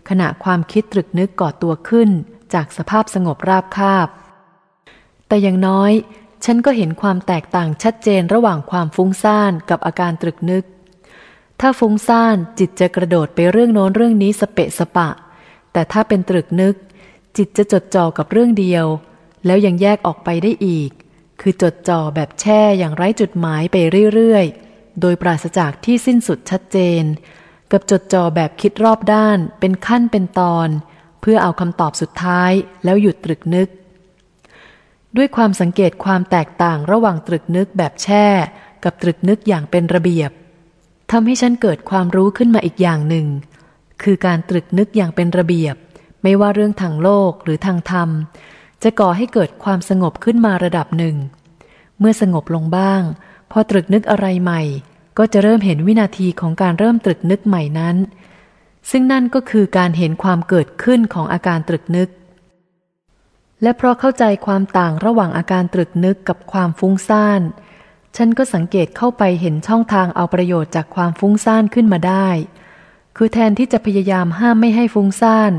S1: ขณะความคิดตรึกนึกก่อตัวขึ้น จากสภาพสงบราบคาบ แต่อย่างน้อย ฉันก็เห็นความแตกต่างชัดเจนระหว่างความฟุ้งซ่านกับอาการตรึกนึกถ้าฟุ้งซ่านจิตจะกระโดดไปเรื่องโน้นเรื่องนี้สเปะสปะ แต่ถ้าเป็นตรึกนึก จิตจะจดจ่อกับเรื่องเดียว แล้วยังแยกออกไปได้อีก คือจดจ่อแบบแช่อย่างไร้จุดหมายไปเรื่อยๆ โดยปราศจากที่สิ้นสุดชัดเจน กับจดจ่อแบบคิดรอบด้านเป็นขั้นเป็นตอน เพื่อเอาคำตอบสุดท้ายแล้วหยุดตรึกนึก ด้วยความสังเกตความแตกต่างระหว่างตรึกนึกแบบแช่ กับตรึกนึกอย่างเป็นระเบียบทำให้ฉันเกิดความรู้ขึ้นมาอีกอย่างหนึ่ง คือการตรึกนึกอย่างเป็นระเบียบ ไม่ว่าเรื่องทางโลกหรือทางธรรม จะก่อให้เกิดความสงบขึ้นมาระดับหนึ่ง เมื่อสงบลงบ้าง พอตรึกนึกอะไรใหม่ ก็จะเริ่มเห็นวินาทีของการเริ่มตรึกนึกใหม่นั้น ซึ่งนั่นก็คือการเห็นความเกิดขึ้นของอาการตรึกนึก และเพราะเข้าใจความต่างระหว่างอาการตรึกนึกกับความฟุ้งซ่านฉันก็สังเกตเข้าไปเห็นช่องทางเอาประโยชน์จากความฟุ้งซ่านขึ้นมาได้ คือแทนที่จะพยายามห้ามไม่ให้ฟุ้งซ่าน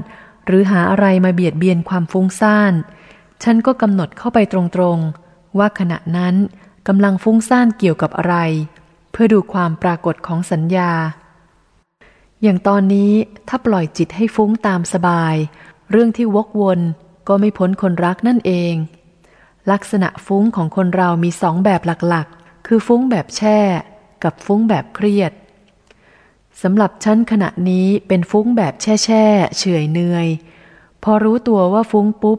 S1: หรือหาอะไรมาเบียดเบียนความฟุ้งซ่าน ฉันก็กำหนดเข้าไปตรงๆ ว่าขณะนั้นกำลังฟุ้งซ่านเกี่ยวกับอะไร เพื่อดูความปรากฏของสัญญา อย่างตอนนี้ถ้าปล่อยจิตให้ฟุ้งตามสบาย เรื่องที่วกวนก็ไม่พ้นคนรักนั่นเอง ลักษณะฟุ้งของคนเรามีสองแบบหลักๆ คือฟุ้งแบบแช่ กับฟุ้งแบบเครียด สำหรับฉันขณะนี้เป็นฟุ้งแบบแช่แช่เฉยเนื่อยพอรู้ตัวว่าฟุ้งปุ๊บ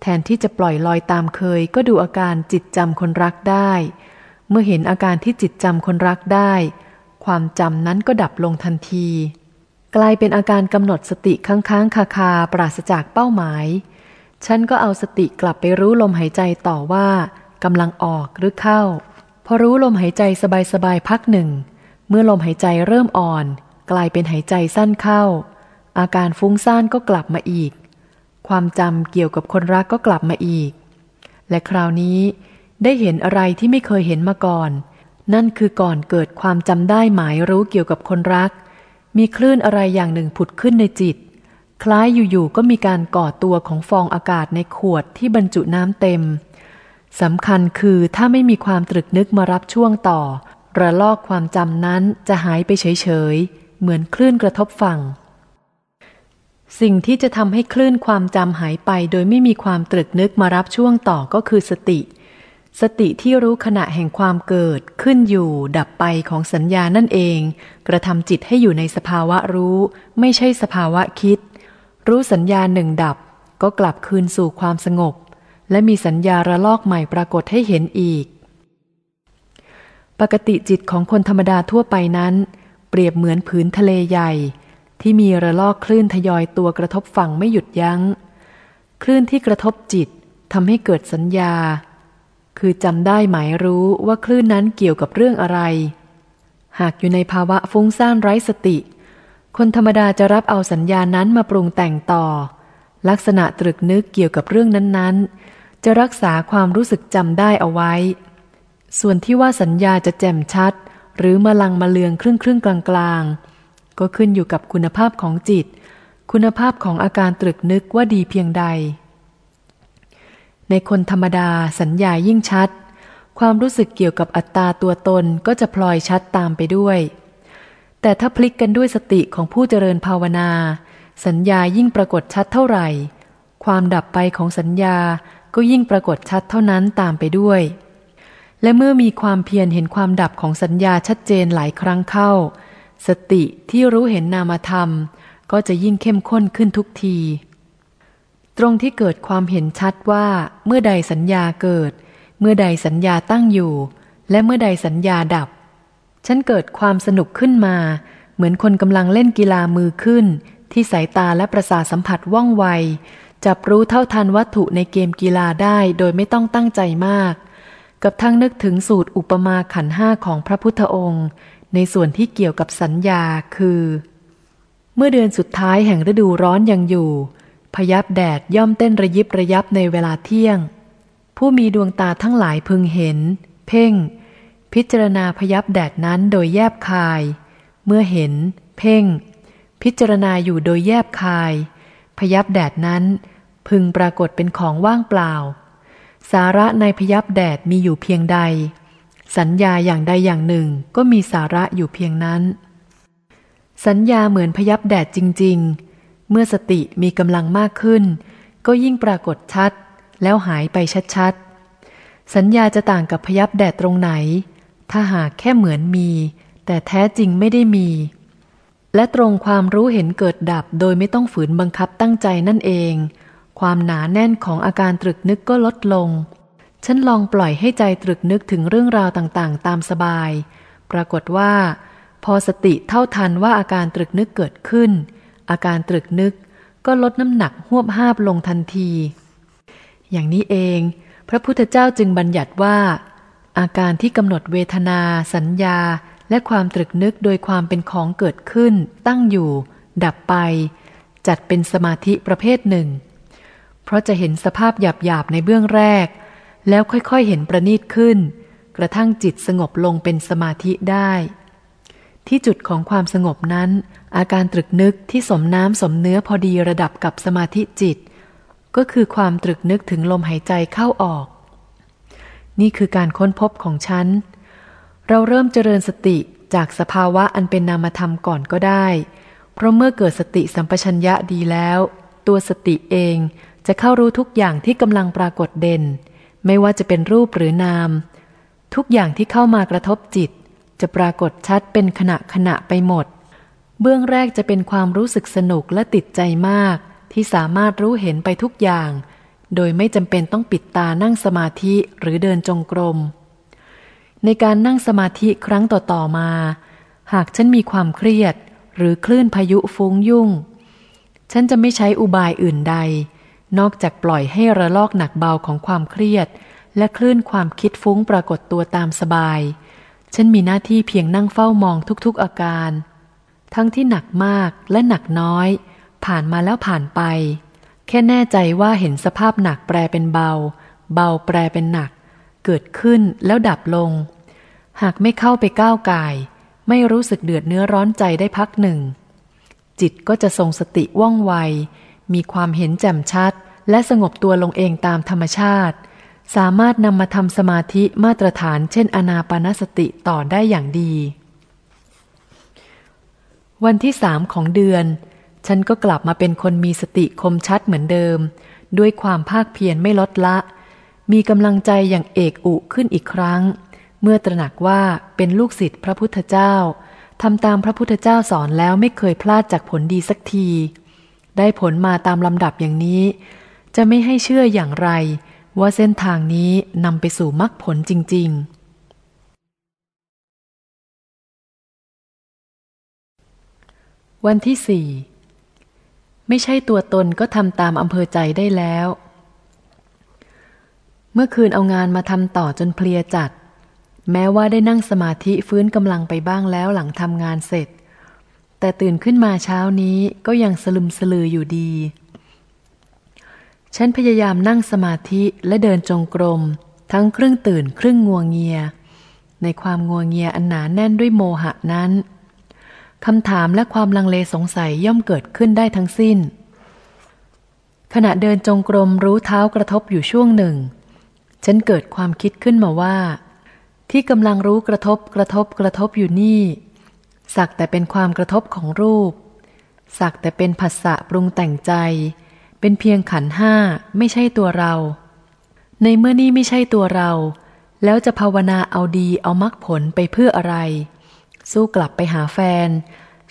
S1: แทนที่จะปล่อยลอยตามเคย ก็ดูอาการจิตจำคนรักได้ เมื่อเห็นอาการที่จิตจำคนรักได้ ความจำนั้นก็ดับลงทันที กลายเป็นอาการกำหนดสติค้างๆคาคาปราศจากเป้าหมาย ฉันก็เอาสติกลับไปรู้ลมหายใจต่อว่ากำลังออกหรือเข้า พอรู้ลมหายใจสบายๆพักหนึ่ง เมื่อลมหายใจเริ่มอ่อน กลายเป็นหายใจสั้นเข้า อาการฟุ้งซ่านก็กลับมาอีก ความจำเกี่ยวกับคนรักก็กลับมาอีก และคราวนี้ได้เห็นอะไรที่ไม่เคยเห็นมาก่อน นั่นคือก่อนเกิดความจำได้หมายรู้เกี่ยวกับคนรัก มีคลื่นอะไรอย่างหนึ่งผุดขึ้นในจิต คล้ายอยู่ๆก็มีการก่อตัวของฟองอากาศในขวดที่บรรจุน้ำเต็มสำคัญคือถ้าไม่มีความตรึกนึกมารับช่วงต่อ ระลอกความจำนั้นจะหายไปเฉยๆ เหมือนคลื่นกระทบฝั่ง สิ่งที่จะทำให้คลื่นความจำหายไปโดยไม่มีความตรึกนึกมารับช่วงต่อก็คือสติ สติที่รู้ขณะแห่งความเกิดขึ้นอยู่ ดับไปของสัญญานั่นเอง กระทำจิตให้อยู่ในสภาวะรู้ ไม่ใช่สภาวะคิด รู้สัญญาหนึ่งดับ ก็กลับคืนสู่ความสงบ และมีสัญญาระลอกใหม่ปรากฏให้เห็นอีก ปกติจิตของคนธรรมดาทั่วไปนั้น เปรียบเหมือนผืนทะเลใหญ่ ที่มีระลอกคลื่นทยอยตัวกระทบฝั่งไม่หยุดยัง้ง คลื่นที่กระทบจิตทำให้เกิดสัญญา คือจำได้หมายรู้ว่าคลื่นนั้นเกี่ยวกับเรื่องอะไร หากอยู่ในภาวะฟุ้งซ่านไร้สติ คนธรรมดาจะรับเอาสัญญานั้นมาปรุงแต่งต่อ ลักษณะตรึกนึกเกี่ยวกับเรื่องนั้นๆ จะรักษาความรู้สึกจำได้เอาไว้ ส่วนที่ว่าสัญญาจะแจ่มชัด หรือมาลังมาเลืองครึ่งครึ่งกลางกลางก็ขึ้นอยู่กับคุณภาพของจิต คุณภาพของอาการตรึกนึกว่าดีเพียงใด ในคนธรรมดาสัญญายิ่งชัด ความรู้สึกเกี่ยวกับอัตตาตัวตนก็จะพลอยชัดตามไปด้วย แต่ถ้าพลิกกันด้วยสติของผู้เจริญภาวนา สัญญายิ่งปรากฏชัดเท่าไหร่ ความดับไปของสัญญาก็ยิ่งปรากฏชัดเท่านั้นตามไปด้วย และเมื่อมีความเพียรเห็นความดับของสัญญาชัดเจนหลายครั้งเข้า สติที่รู้เห็นนามธรรม ก็จะยิ่งเข้มข้นขึ้นทุกที ตรงที่เกิดความเห็นชัดว่า เมื่อใดสัญญาเกิด เมื่อใดสัญญาตั้งอยู่ และเมื่อใดสัญญาดับ ฉันเกิดความสนุกขึ้นมา เหมือนคนกำลังเล่นกีฬามือขึ้น ที่สายตาและประสาสัมผัสว่องไวจับรู้เท่าทันวัตถุในเกมกีฬาได้โดยไม่ต้องตั้งใจมาก กับทั้งนึกถึงสูตรอุปมาขันห้าของพระพุทธองค์ ในส่วนที่เกี่ยวกับสัญญาคือ เมื่อเดือนสุดท้ายแห่งฤดูร้อนยังอยู่ พยับแดดย่อมเต้นระยิบระยับในเวลาเที่ยง ผู้มีดวงตาทั้งหลายพึงเห็น เพ่ง พิจารณาพยับแดดนั้นโดยแยบคาย เมื่อเห็น เพ่ง พิจารณาอยู่โดยแยบคาย พยับแดดนั้นพึงปรากฏเป็นของว่างเปล่า สาระในพยับแดดมีอยู่เพียงใด สัญญาอย่างใดอย่างหนึ่งก็มีสาระอยู่เพียงนั้น สัญญาเหมือนพยับแดดจริง ๆ เมื่อสติมีกำลังมากขึ้น ก็ยิ่งปรากฏชัด แล้วหายไปชัดๆ สัญญาจะต่างกับพยับแดดตรงไหน ถ้าหากแค่เหมือนมี แต่แท้จริงไม่ได้มี และตรงความรู้เห็นเกิดดับโดยไม่ต้องฝืนบังคับตั้งใจนั่นเอง ความหนาแน่นของอาการตรึกนึกก็ลดลง ฉันลองปล่อยให้ใจตรึกนึกถึงเรื่องราวต่างๆ ตามสบาย ปรากฏว่า พอสติเท่าทันว่าอาการตรึกนึกเกิดขึ้น อาการตรึกนึกก็ลดน้ำหนักหวบห้าบลงทันที อย่างนี้เอง พระพุทธเจ้าจึงบัญญัติว่า อาการที่กำหนดเวทนา สัญญา และความตรึกนึกโดยความเป็นของเกิดขึ้น ตั้งอยู่ ดับไป จัดเป็นสมาธิประเภทหนึ่ง เพราะจะเห็นสภาพหยาบๆในเบื้องแรก แล้วค่อยๆเห็นประณีตขึ้น กระทั่งจิตสงบลงเป็นสมาธิได้ ที่จุดของความสงบนั้น อาการตรึกนึกที่สมน้ำสมเนื้อพอดีระดับกับสมาธิจิต ก็คือความตรึกนึกถึงลมหายใจเข้าออก นี่คือการค้นพบของฉัน เราเริ่มเจริญสติจากสภาวะอันเป็นนามธรรมก่อนก็ได้ เพราะเมื่อเกิดสติสัมปชัญญะดีแล้ว ตัวสติเอง จะเข้ารู้ทุกอย่างที่กำลังปรากฏเด่น ไม่ว่าจะเป็นรูปหรือนาม ทุกอย่างที่เข้ามากระทบจิต จะปรากฏชัดเป็นขณะขณะไปหมด เบื้องแรกจะเป็นความรู้สึกสนุกและติดใจมาก ที่สามารถรู้เห็นไปทุกอย่าง โดยไม่จำเป็นต้องปิดตานั่งสมาธิหรือเดินจงกรม ในการนั่งสมาธิครั้งต่อๆมา หากฉันมีความเครียด หรือคลื่นพายุฟุ้งยุ่ง ฉันจะไม่ใช้อุบายอื่นใด นอกจากปล่อยให้ระลอกหนักเบาของความเครียด และคลื่นความคิดฟุ้งปรากฏตัวตามสบาย ฉันมีหน้าที่เพียงนั่งเฝ้ามองทุกๆอาการ ทั้งที่หนักมากและหนักน้อย ผ่านมาแล้วผ่านไป แค่แน่ใจว่าเห็นสภาพหนักแปลเป็นเบา เบาแปลเป็นหนัก เกิดขึ้นแล้วดับลง หากไม่เข้าไปก้าวกายไม่รู้สึกเดือดเนื้อร้อนใจได้พักหนึ่ง จิตก็จะทรงสติว่องไว มีความเห็นแจ่มชัด และสงบตัวลงเองตามธรรมชาติ สามารถนำมาทำสมาธิมาตรฐานเช่นอนาปานสติต่อได้อย่างดี วันที่สามของเดือน ฉันก็กลับมาเป็นคนมีสติคมชัดเหมือนเดิม ด้วยความภาคเพียรไม่ลดละ มีกำลังใจอย่างเอกอุขึ้นอีกครั้ง เมื่อตระหนักว่าเป็นลูกศิษย์พระพุทธเจ้าทำตามพระพุทธเจ้าสอนแล้วไม่เคยพลาดจากผลดีสักที ได้ผลมาตามลำดับอย่างนี้ จะไม่ให้เชื่ออย่างไร ว่าเส้นทางนี้นำไปสู่มรรคผลจริง ๆ วันที่สี่ไม่ใช่ตัวตนก็ทำตามอำเภอใจได้แล้ว เมื่อคืนเอางานมาทำต่อจนเพลียจัด แม้ว่าได้นั่งสมาธิฟื้นกำลังไปบ้างแล้วหลังทำงานเสร็จ แต่ตื่นขึ้นมาเช้านี้ก็ยังสลึมสลืออยู่ดี ฉันพยายามนั่งสมาธิและเดินจงกรม ทั้งครึ่งตื่นครึ่งงัวงเงีย ในความงัวงเงียอันหนาแน่นด้วยโมหะนั้นคำถามและความลังเลสงสัยย่อมเกิดขึ้นได้ทั้งสิ้น ขณะเดินจงกรมรู้เท้ากระทบอยู่ช่วงหนึ่ง ฉันเกิดความคิดขึ้นมาว่า ที่กำลังรู้กระทบกระทบกระทบอยู่นี่ สักแต่เป็นความกระทบของรูป สักแต่เป็นผัสสะปรุงแต่งใจ เป็นเพียงขันห้าไม่ใช่ตัวเรา ในเมื่อนี่ไม่ใช่ตัวเรา แล้วจะภาวนาเอาดีเอามรรคผลไปเพื่ออะไร สู้กลับไปหาแฟน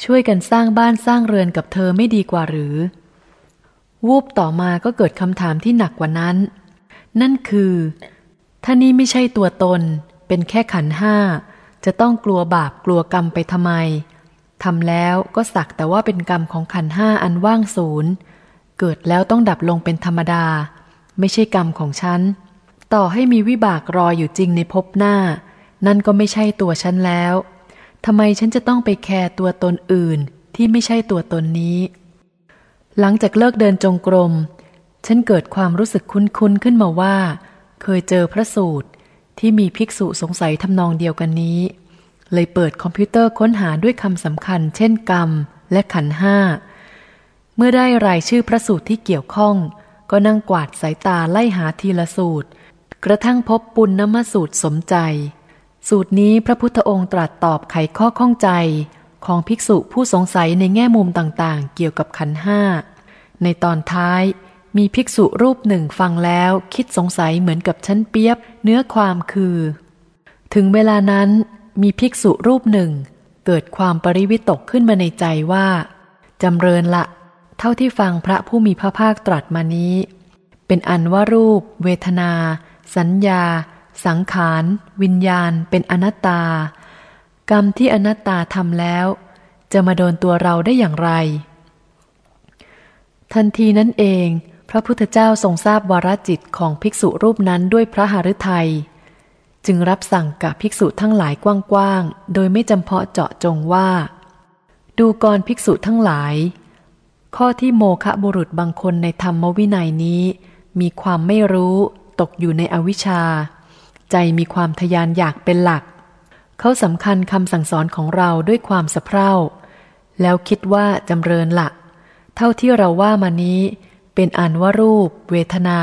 S1: ช่วยกันสร้างบ้านสร้างเรือนกับเธอไม่ดีกว่าหรือ วูบต่อมาก็เกิดคำถามที่หนักกว่านั้น นั่นคือ ถ้านี่ไม่ใช่ตัวตน เป็นแค่ขันห้า จะต้องกลัวบาปกลัวกรรมไปทำไมทำแล้วก็สักแต่ว่าเป็นกรรมของขันห้าอันว่างศูนย์ เกิดแล้วต้องดับลงเป็นธรรมดา ไม่ใช่กรรมของฉัน ต่อให้มีวิบากรออยู่จริงในภพหน้า นั่นก็ไม่ใช่ตัวฉันแล้วทำไมฉันจะต้องไปแคร์ตัวตนอื่นที่ไม่ใช่ตัวตนนี้ หลังจากเลิกเดินจงกรม ฉันเกิดความรู้สึกคุ้นๆขึ้นมาว่า เคยเจอพระสูตร ที่มีภิกษุสงสัยทำนองเดียวกันนี้ เลยเปิดคอมพิวเตอร์ค้นหาด้วยคำสำคัญ เช่นกรรม และขันห้า เมื่อได้รายชื่อพระสูตรที่เกี่ยวข้อง ก็นั่งกวาดสายตาไล่หาทีละสูตร กระทั่งพบปุณณมสูตรสมใจ สูตรนี้พระพุทธองค์ตรัสตอบไขข้อข้องใจ ของภิกษุผู้สงสัยในแง่มุมต่างๆ เกี่ยวกับขันห้า ในตอนท้าย มีภิกษุรูปหนึ่งฟังแล้วคิดสงสัยเหมือนกับชั้นเปียบ เนื้อความคือ ถึงเวลานั้นมีภิกษุรูปหนึ่ง เกิดความปริวิตกขึ้นมาในใจว่าจำเริญละ เท่าที่ฟังพระผู้มีพระภาคตรัสมานี้ เป็นอันว่ารูป เวทนา สัญญา สังขาร วิญญาณ เป็นอนัตตา กรรมที่อนัตตาทำแล้ว จะมาโดนตัวเราได้อย่างไร ทันทีนั้นเอง พระพุทธเจ้าทรงทราบวาระจิตของภิกษุรูปนั้นด้วยพระหฤทยัย จึงรับสั่งกับภิกษุทั้งหลายกว้างๆ โดยไม่จำเพาะเจาะจงว่า ดูกรภิกษุทั้งหลาย ข้อที่โมคะบุรุษบางคนในธรรมวินัยนี้ มีความไม่รู้ตกอยู่ในอวิชชา ใจมีความทยานอยากเป็นหลัก เขาสำคัญคำสั่งสอนของเราด้วยความสะเพร่า แล้วคิดว่าจำเริญหลักเท่าที่เราว่ามานี้ เป็นอันว่ารูป เวทนา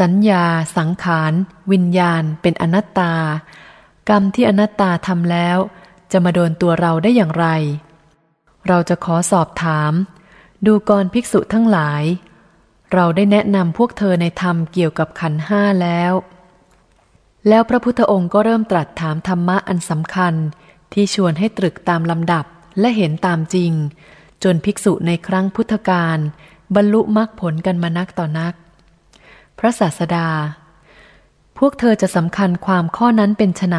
S1: สัญญา สังขาร วิญญาณ เป็นอนัตตา กรรมที่อนัตตาทำแล้ว จะมาโดนตัวเราได้อย่างไร เราจะขอสอบถาม ดูกรภิกษุทั้งหลาย เราได้แนะนำพวกเธอในธรรมเกี่ยวกับขันห้าแล้ว แล้วพระพุทธองค์ก็เริ่มตรัสถามธรรมะอันสำคัญ ที่ชวนให้ตรึกตามลำดับและเห็นตามจริง จนภิกษุในครั้งพุทธกาล บรรลุมรรคผลกันมานักต่อนัก พระศาสดา พวกเธอจะสำคัญความข้อนั้นเป็นไน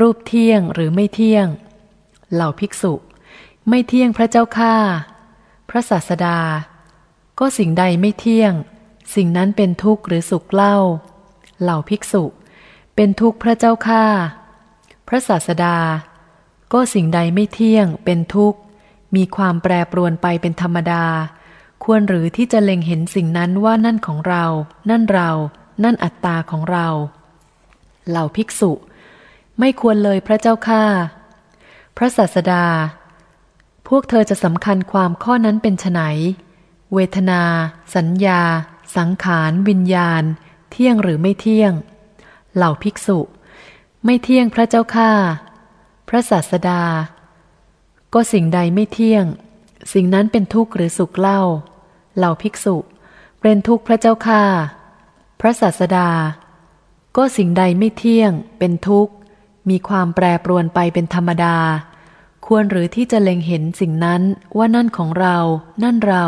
S1: รูปเที่ยงหรือไม่เที่ยง เหล่าภิกษุ ไม่เที่ยงพระเจ้าข้าพระศาสดา ก็สิ่งใดไม่เที่ยง สิ่งนั้นเป็นทุกข์หรือสุขเล่า เหล่าภิกษุ เป็นทุกข์พระเจ้าข้าพระศาสดา ก็สิ่งใดไม่เที่ยง เป็นทุกข์ มีความแปรปรวนไปเป็นธรรมดา ควรหรือที่จะเล็งเห็นสิ่งนั้นว่านั่นของเรา นั่นเรา นั่นอัตตาของเรา เหล่าภิกษุ ไม่ควรเลยพระเจ้าข้าพระศาสดา พวกเธอจะสำคัญความข้อนั้นเป็นไนเวทนา สัญญา สังขาร วิญญาณ เที่ยงหรือไม่เที่ยง เหล่าภิกษุ ไม่เที่ยงพระเจ้าข้าพระศาสดา ก็สิ่งใดไม่เที่ยง สิ่งนั้นเป็นทุกข์หรือสุขเล่า เหล่าภิกษุ เป็นทุกข์พระเจ้าค่าพระศาสดา ก็สิ่งใดไม่เที่ยง เป็นทุกข์ มีความแปรปรวนไปเป็นธรรมดา ควรหรือที่จะเล็งเห็นสิ่งนั้นว่านั่นของเรา นั่นเรา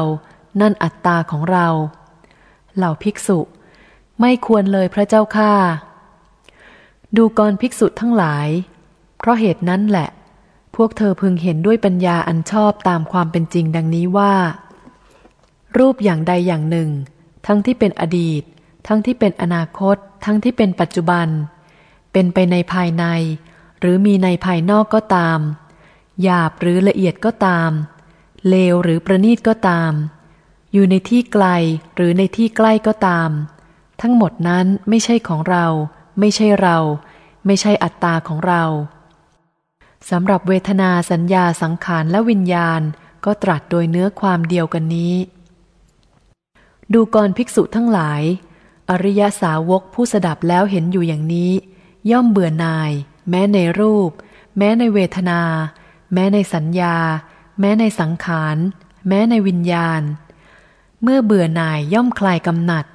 S1: นั่นอัตตาของเรา เหล่าภิกษุ ไม่ควรเลยพระเจ้าค่าดูกรภิกษุทั้งหลาย เพราะเหตุนั้นแหละ พวกเธอพึงเห็นด้วยปัญญาอันชอบตามความเป็นจริงดังนี้ว่า รูปอย่างใดอย่างหนึ่ง ทั้งที่เป็นอดีต ทั้งที่เป็นอนาคต ทั้งที่เป็นปัจจุบัน เป็นไปในภายใน หรือมีในภายนอกก็ตาม หยาบหรือละเอียดก็ตาม เลวหรือประณีตก็ตาม อยู่ในที่ไกลหรือในที่ใกล้ก็ตาม ทั้งหมดนั้นไม่ใช่ของเรา ไม่ใช่เรา ไม่ใช่อัตตาของเราสำหรับเวทนาสัญญาสังขารและวิญญาณก็ตรัสโดยเนื้อความเดียวกันนี้ ดูกรภิกษุทั้งหลาย อริยสาวกผู้สดับแล้วเห็นอยู่อย่างนี้ ย่อมเบื่อหน่าย แม้ในรูป แม้ในเวทนา แม้ในสัญญา แม้ในสังขาร แม้ในวิญญาณ เมื่อเบื่อหน่ายย่อมคลายกำหนัด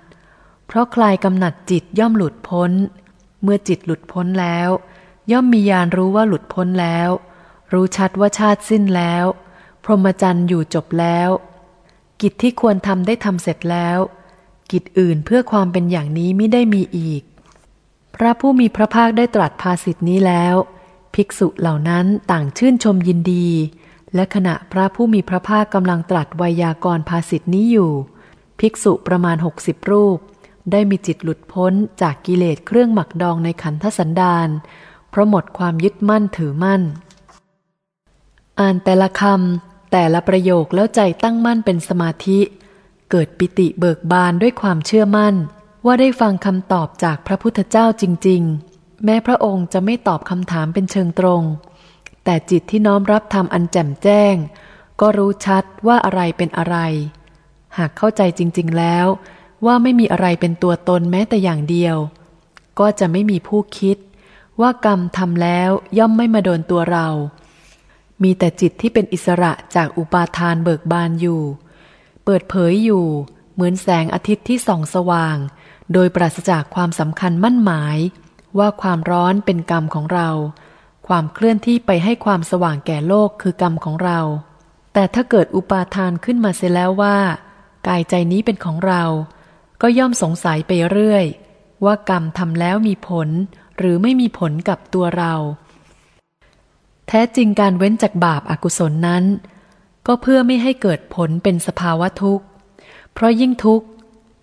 S1: เพราะคลายกำหนัดจิตย่อมหลุดพ้น เมื่อจิตหลุดพ้นแล้ว ย่อมมีญาณรู้ว่าหลุดพ้นแล้ว รู้ชัดว่าชาติสิ้นแล้ว พรหมจรรย์อยู่จบแล้ว กิจที่ควรทำได้ทำเสร็จแล้ว กิจอื่นเพื่อความเป็นอย่างนี้ไม่ได้มีอีก พระผู้มีพระภาคได้ตรัสภาสิทธินี้แล้ว ภิกษุเหล่านั้นต่างชื่นชมยินดี และขณะพระผู้มีพระภาคกำลังตรัสไวยากรภาสิทธินี้อยู่ ภิกษุประมาณหกสิบรูป ได้มีจิตหลุดพ้นจากกิเลสเครื่องหมักดองในขันธสันดานเพราะหมดความยึดมั่นถือมั่น อ่านแต่ละคำ แต่ละประโยคแล้วใจตั้งมั่นเป็นสมาธิ เกิดปิติเบิกบานด้วยความเชื่อมั่น ว่าได้ฟังคำตอบจากพระพุทธเจ้าจริง ๆ แม้พระองค์จะไม่ตอบคำถามเป็นเชิงตรง แต่จิตที่น้อมรับธรรมอันแจ่มแจ้ง ก็รู้ชัดว่าอะไรเป็นอะไร หากเข้าใจจริง ๆ แล้ว ว่าไม่มีอะไรเป็นตัวตนแม้แต่อย่างเดียว ก็จะไม่มีผู้คิด ว่ากรรมทำแล้วย่อมไม่มาโดนตัวเรา มีแต่จิตที่เป็นอิสระจากอุปาทานเบิกบานอยู่ เปิดเผยอยู่ เหมือนแสงอาทิตย์ที่ส่องสว่าง โดยปราศจากความสำคัญมั่นหมาย ว่าความร้อนเป็นกรรมของเรา ความเคลื่อนที่ไปให้ความสว่างแก่โลกคือกรรมของเรา แต่ถ้าเกิดอุปาทานขึ้นมาเสียแล้วว่า กายใจนี้เป็นของเรา ก็ย่อมสงสัยไปเรื่อย ว่ากรรมทำแล้วมีผลหรือไม่มีผลกับตัวเรา แท้จริงการเว้นจากบาปอากุศลนั้น ก็เพื่อไม่ให้เกิดผลเป็นสภาวะทุกข์ เพราะยิ่งทุกข์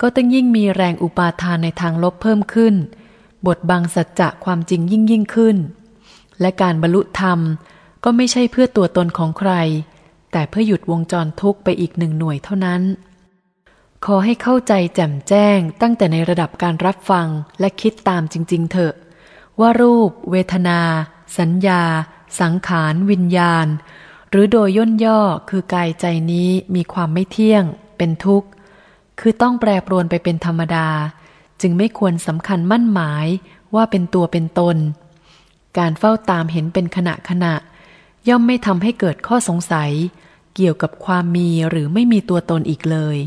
S1: ก็ต้องยิ่งมีแรงอุปาทานในทางลบเพิ่มขึ้น บทบังสัจจะความจริงยิ่งยิ่งขึ้น และการบรรลุธรรมก็ไม่ใช่เพื่อตัวตนของใคร แต่เพื่อหยุดวงจรทุกข์ไปอีกหนึ่งหน่วยเท่านั้น ขอให้เข้าใจแจ่มแจ้งตั้งแต่ในระดับการรับฟังและคิดตามจริง ๆ เถอะ ว่ารูป เวทนา สัญญา สังขาร วิญญาณ หรือโดยย่นย่อคือกายใจนี้มีความไม่เที่ยง เป็นทุกข์ คือต้องแปรปรวนไปเป็นธรรมดา จึงไม่ควรสำคัญมั่นหมายว่าเป็นตัวเป็นตน การเฝ้าตามเห็นเป็นขณะขณะ ย่อมไม่ทำให้เกิดข้อสงสัย เกี่ยวกับความมีหรือไม่มีตัวตนอีกเลย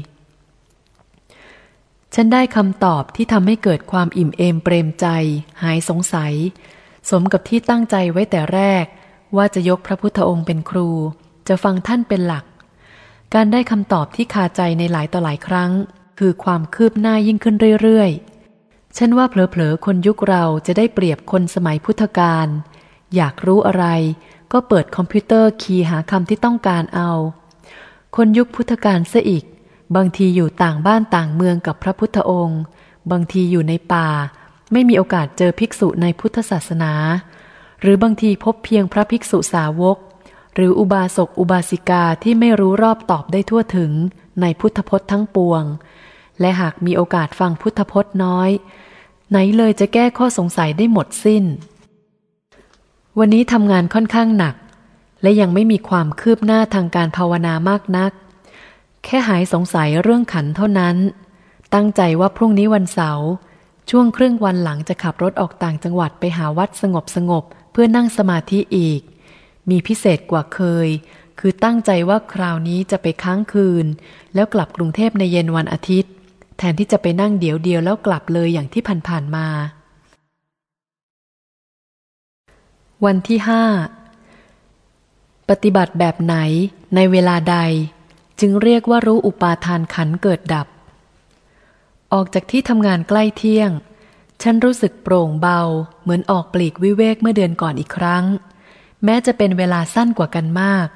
S1: ฉันได้คำตอบที่ทำให้เกิดความอิ่มเอมเปรมใจ หายสงสัย สมกับที่ตั้งใจไว้แต่แรก ว่าจะยกพระพุทธองค์เป็นครู จะฟังท่านเป็นหลัก การได้คำตอบที่คาใจในหลายต่อหลายครั้ง คือความคืบหน้ายิ่งขึ้นเรื่อยๆฉันว่าเผลอๆคนยุคเราจะได้เปรียบคนสมัยพุทธกาลอยากรู้อะไร ก็เปิดคอมพิวเตอร์คีย์หาคำที่ต้องการเอา คนยุคพุทธกาลซะอีก บางทีอยู่ต่างบ้านต่างเมืองกับพระพุทธองค์ บางทีอยู่ในป่า ไม่มีโอกาสเจอภิกษุในพุทธศาสนา หรือบางทีพบเพียงพระภิกษุสาวก หรืออุบาสกอุบาสิกาที่ไม่รู้รอบตอบได้ทั่วถึงในพุทธพจน์ทั้งปวง และหากมีโอกาสฟังพุทธพจน์น้อย ไหนเลยจะแก้ข้อสงสัยได้หมดสิ้น วันนี้ทำงานค่อนข้างหนัก และยังไม่มีความคืบหน้าทางการภาวนามากนัก แค่หายสงสัยเรื่องขันเท่านั้น ตั้งใจว่าพรุ่งนี้วันเสาร์ช่วงครึ่งวันหลังจะขับรถออกต่างจังหวัดไปหาวัดสงบสงบ พื่อนั่งสมาธิอีก มีพิเศษกว่าเคย คือตั้งใจว่าคราวนี้จะไปค้างคืน แล้วกลับกรุงเทพในเย็นวันอาทิตย์ แทนที่จะไปนั่งเดี๋ยวเดียวแล้วกลับเลยอย่างที่ผ่านๆมา วันที่ห้าปฏิบัติแบบไหนในเวลาใด จึงเรียกว่ารู้อุปาทานขันเกิดดับ ออกจากที่ทำงานใกล้เที่ยง ฉันรู้สึกโปร่งเบา เหมือนออกปลีกวิเวกเมื่อเดือนก่อนอีกครั้ง แม้จะเป็นเวลาสั้นกว่ากันมาก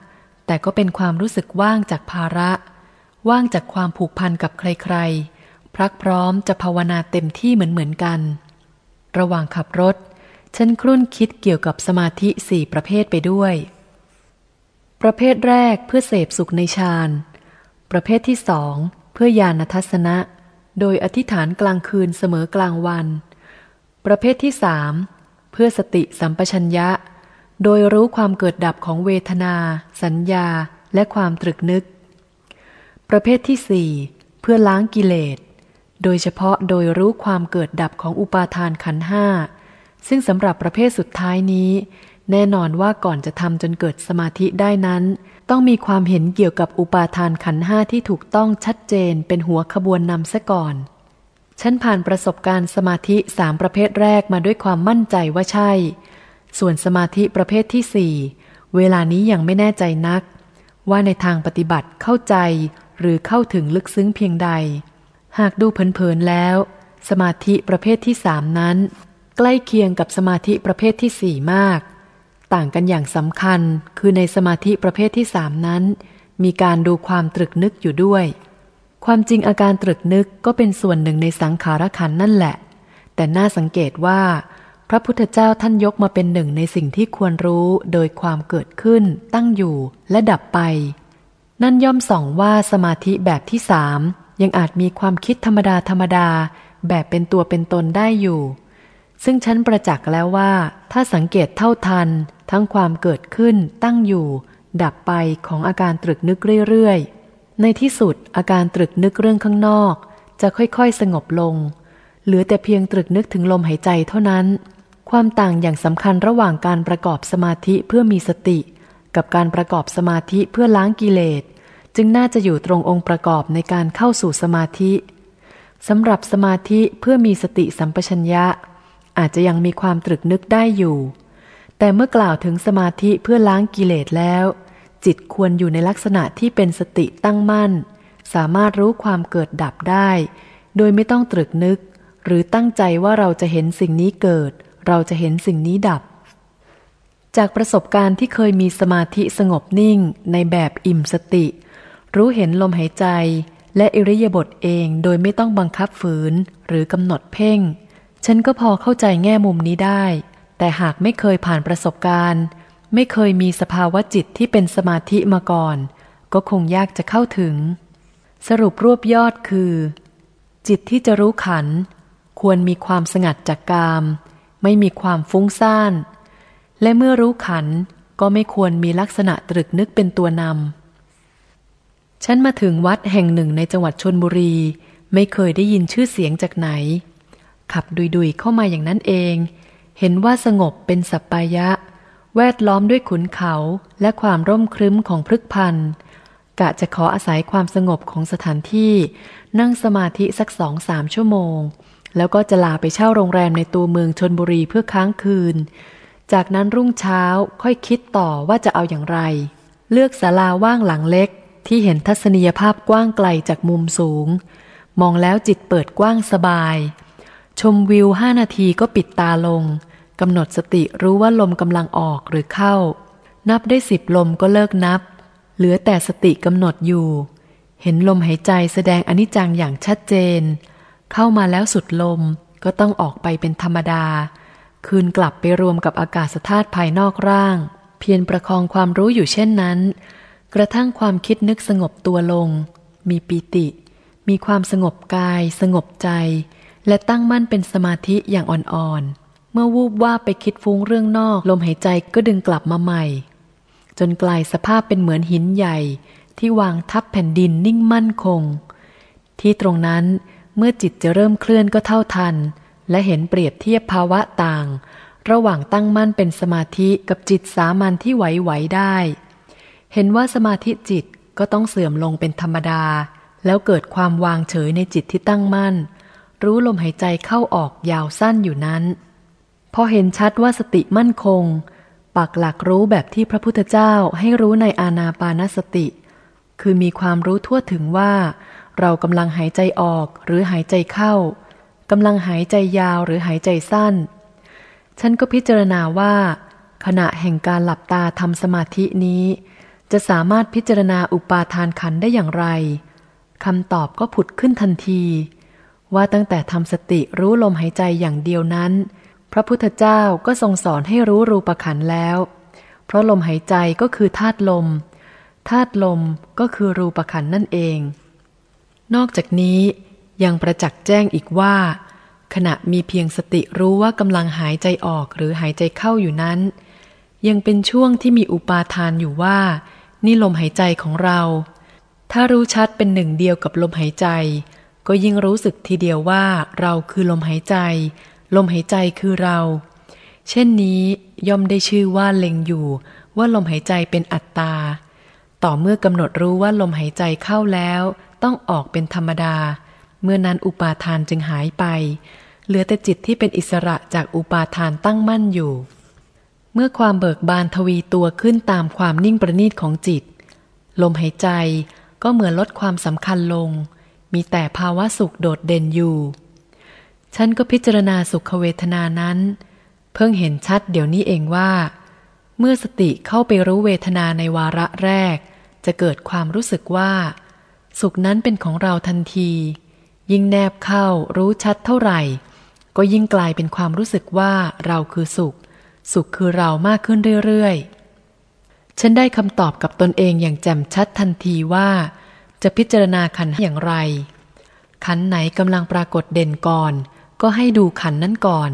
S1: แต่ก็เป็นความรู้สึกว่างจากภาระ ว่างจากความผูกพันกับใครๆ พรักพร้อมจะภาวนาเต็มที่เหมือนเหมือนกัน ระหว่างขับรถ ฉันครุ่นคิดเกี่ยวกับสมาธิสี่ประเภทไปด้วย ประเภทแรกเพื่อเสพสุขในฌาน ประเภทที่สองเพื่อญาณทัศนะ โดยอธิษฐานกลางคืนเสมอกลางวัน ประเภทที่สามเพื่อสติสัมปชัญญะ โดยรู้ความเกิดดับของเวทนา สัญญา และความตรึกนึก ประเภทที่สี่เพื่อล้างกิเลส โดยเฉพาะโดยรู้ความเกิดดับของอุปาทานขันห้า ซึ่งสำหรับประเภทสุดท้ายนี้ แน่นอนว่าก่อนจะทำจนเกิดสมาธิได้นั้น ต้องมีความเห็นเกี่ยวกับอุปาทานขันห้าที่ถูกต้องชัดเจนเป็นหัวขบวนนำซะก่อน ฉันผ่านประสบการณ์สมาธิสามประเภทแรกมาด้วยความมั่นใจว่าใช่ ส่วนสมาธิประเภทที่สี่เวลานี้ยังไม่แน่ใจนัก ว่าในทางปฏิบัติเข้าใจหรือเข้าถึงลึกซึ้งเพียงใด หากดูเผินๆแล้ว สมาธิประเภทที่สามนั้น ใกล้เคียงกับสมาธิประเภทที่สี่มาก ต่างกันอย่างสำคัญคือในสมาธิประเภทที่สามนั้น มีการดูความตรึกนึกอยู่ด้วย ความจริงอาการตรึกนึกก็เป็นส่วนหนึ่งในสังขารขันนั่นแหละ แต่น่าสังเกตว่า พระพุทธเจ้าท่านยกมาเป็นหนึ่งในสิ่งที่ควรรู้โดยความเกิดขึ้น ตั้งอยู่และดับไป นั่นย่อมส่องว่าสมาธิแบบที่สามยังอาจมีความคิดธรรมดาธรรมดา แบบเป็นตัวเป็นตนได้อยู่ ซึ่งฉันประจักษ์แล้วว่า ถ้าสังเกตเท่าทัน ทั้งความเกิดขึ้นตั้งอยู่ ดับไปของอาการตรึกนึกเรื่อยๆ ในที่สุดอาการตรึกนึกเรื่องข้างนอก จะค่อยๆสงบลง เหลือแต่เพียงตรึกนึกถึงลมหายใจเท่านั้น ความต่างอย่างสำคัญระหว่างการประกอบสมาธิเพื่อมีสติ กับการประกอบสมาธิเพื่อล้างกิเลส จึงน่าจะอยู่ตรงองค์ประกอบในการเข้าสู่สมาธิสำหรับสมาธิเพื่อมีสติสัมปชัญญะ อาจจะยังมีความตรึกนึกได้อยู่ แต่เมื่อกล่าวถึงสมาธิเพื่อล้างกิเลสแล้ว จิตควรอยู่ในลักษณะที่เป็นสติตั้งมั่น สามารถรู้ความเกิดดับได้ โดยไม่ต้องตรึกนึก หรือตั้งใจว่าเราจะเห็นสิ่งนี้เกิด เราจะเห็นสิ่งนี้ดับ จากประสบการณ์ที่เคยมีสมาธิสงบนิ่ง ในแบบอิ่มสติ รู้เห็นลมหายใจ และอิริยาบถเองโดยไม่ต้องบังคับฝืน หรือกำหนดเพ่ง ฉันก็พอเข้าใจแง่มุมนี้ได้ แต่หากไม่เคยผ่านประสบการณ์ ไม่เคยมีสภาวะจิตที่เป็นสมาธิมาก่อน ก็คงยากจะเข้าถึง สรุปรวบยอดคือ จิตที่จะรู้ขัน ควรมีความสงัดจากกาม ไม่มีความฟุ้งซ่าน และเมื่อรู้ขันก็ไม่ควรมีลักษณะตรึกนึกเป็นตัวนำ ฉันมาถึงวัดแห่งหนึ่งในจังหวัดชนบุรี ไม่เคยได้ยินชื่อเสียงจากไหน ขับดุยๆเข้ามาอย่างนั้นเอง เห็นว่าสงบเป็นสัปปายะ แวดล้อมด้วยขุนเขาและความร่มครึ้มของพฤกพันธ์กะจะขออาศัยความสงบของสถานที่ นั่งสมาธิสักสองสามชั่วโมง แล้วก็จะลาไปเช่าโรงแรมในตัวเมืองชนบุรีเพื่อค้างคืน จากนั้นรุ่งเช้าค่อยคิดต่อว่าจะเอาอย่างไร เลือกศาลาว่างหลังเล็กที่เห็นทัศนียภาพกว้างไกลจากมุมสูง มองแล้วจิตเปิดกว้างสบาย ชมวิวห้านาทีก็ปิดตาลง กำหนดสติรู้ว่าลมกำลังออกหรือเข้า นับได้สิบลมก็เลิกนับ เหลือแต่สติกำหนดอยู่ เห็นลมหายใจแสดงอนิจจังอย่างชัดเจน เข้ามาแล้วสุดลมก็ต้องออกไปเป็นธรรมดา คืนกลับไปรวมกับอากาศธาตุภายนอกร่าง เพียรประคองความรู้อยู่เช่นนั้น กระทั่งความคิดนึกสงบตัวลง มีปีติ มีความสงบกาย สงบใจ และตั้งมั่นเป็นสมาธิอย่างอ่อนๆ เมื่อวูบว่าไปคิดฟุ้งเรื่องนอก ลมหายใจก็ดึงกลับมาใหม่ จนกลายสภาพเป็นเหมือนหินใหญ่ ที่วางทับแผ่นดินนิ่งมั่นคง ที่ตรงนั้นเมื่อจิตจะเริ่มเคลื่อนก็เท่าทัน และเห็นเปรียบเทียบภาวะต่าง ระหว่างตั้งมั่นเป็นสมาธิกับจิตสามัญที่ไหวๆได้ เห็นว่าสมาธิจิตก็ต้องเสื่อมลงเป็นธรรมดา แล้วเกิดความวางเฉยในจิตที่ตั้งมั่น รู้ลมหายใจเข้าออกยาวสั้นอยู่นั้น พอเห็นชัดว่าสติมั่นคง ปักหลักรู้แบบที่พระพุทธเจ้าให้รู้ในอาณาปานสติ คือมีความรู้ทั่วถึงว่า เรากำลังหายใจออกหรือหายใจเข้ากำลังหายใจยาวหรือหายใจสั้น ฉันก็พิจารณาว่า ขณะแห่งการหลับตาทำสมาธินี้ จะสามารถพิจารณาอุปาทานขันได้อย่างไรคำตอบก็ผุดขึ้นทันที ว่าตั้งแต่ทำสติรู้ลมหายใจอย่างเดียวนั้น พระพุทธเจ้าก็ทรงสอนให้รู้รูปขันแล้ว เพราะลมหายใจก็คือธาตุลม ธาตุลมก็คือรูปขันนั่นเอง นอกจากนี้ยังประจักษ์แจ้งอีกว่า ขณะมีเพียงสติรู้ว่ากำลังหายใจออกหรือหายใจเข้าอยู่นั้น ยังเป็นช่วงที่มีอุปาทานอยู่ว่า นี่ลมหายใจของเรา ถ้ารู้ชัดเป็นหนึ่งเดียวกับลมหายใจ ก็ยิ่งรู้สึกทีเดียวว่าเราคือลมหายใจ ลมหายใจคือเรา เช่นนี้ย่อมได้ชื่อว่าเล็งอยู่ว่าลมหายใจเป็นอัตตา ต่อเมื่อกำหนดรู้ว่าลมหายใจเข้าแล้ว ต้องออกเป็นธรรมดา เมื่อนั้นอุปาทานจึงหายไป เหลือแต่จิตที่เป็นอิสระจากอุปาทานตั้งมั่นอยู่ เมื่อความเบิกบานทวีตัวขึ้นตามความนิ่งประณีตของจิต ลมหายใจก็เหมือนลดความสำคัญลง มีแต่ภาวะสุขโดดเด่นอยู่ ฉันก็พิจารณาสุขเวทนานั้น เพิ่งเห็นชัดเดี๋ยวนี้เองว่า เมื่อสติเข้าไปรู้เวทนาในวาระแรก จะเกิดความรู้สึกว่า สุขนั้นเป็นของเราทันที ยิ่งแนบเข้ารู้ชัดเท่าไหร่ ก็ยิ่งกลายเป็นความรู้สึกว่าเราคือสุข สุขคือเรามากขึ้นเรื่อยๆ ฉันได้คำตอบกับตนเองอย่างแจ่มชัดทันทีว่า จะพิจารณาขันอย่างไร ขันไหนกำลังปรากฏเด่นก่อน ก็ให้ดูขันนั้นก่อน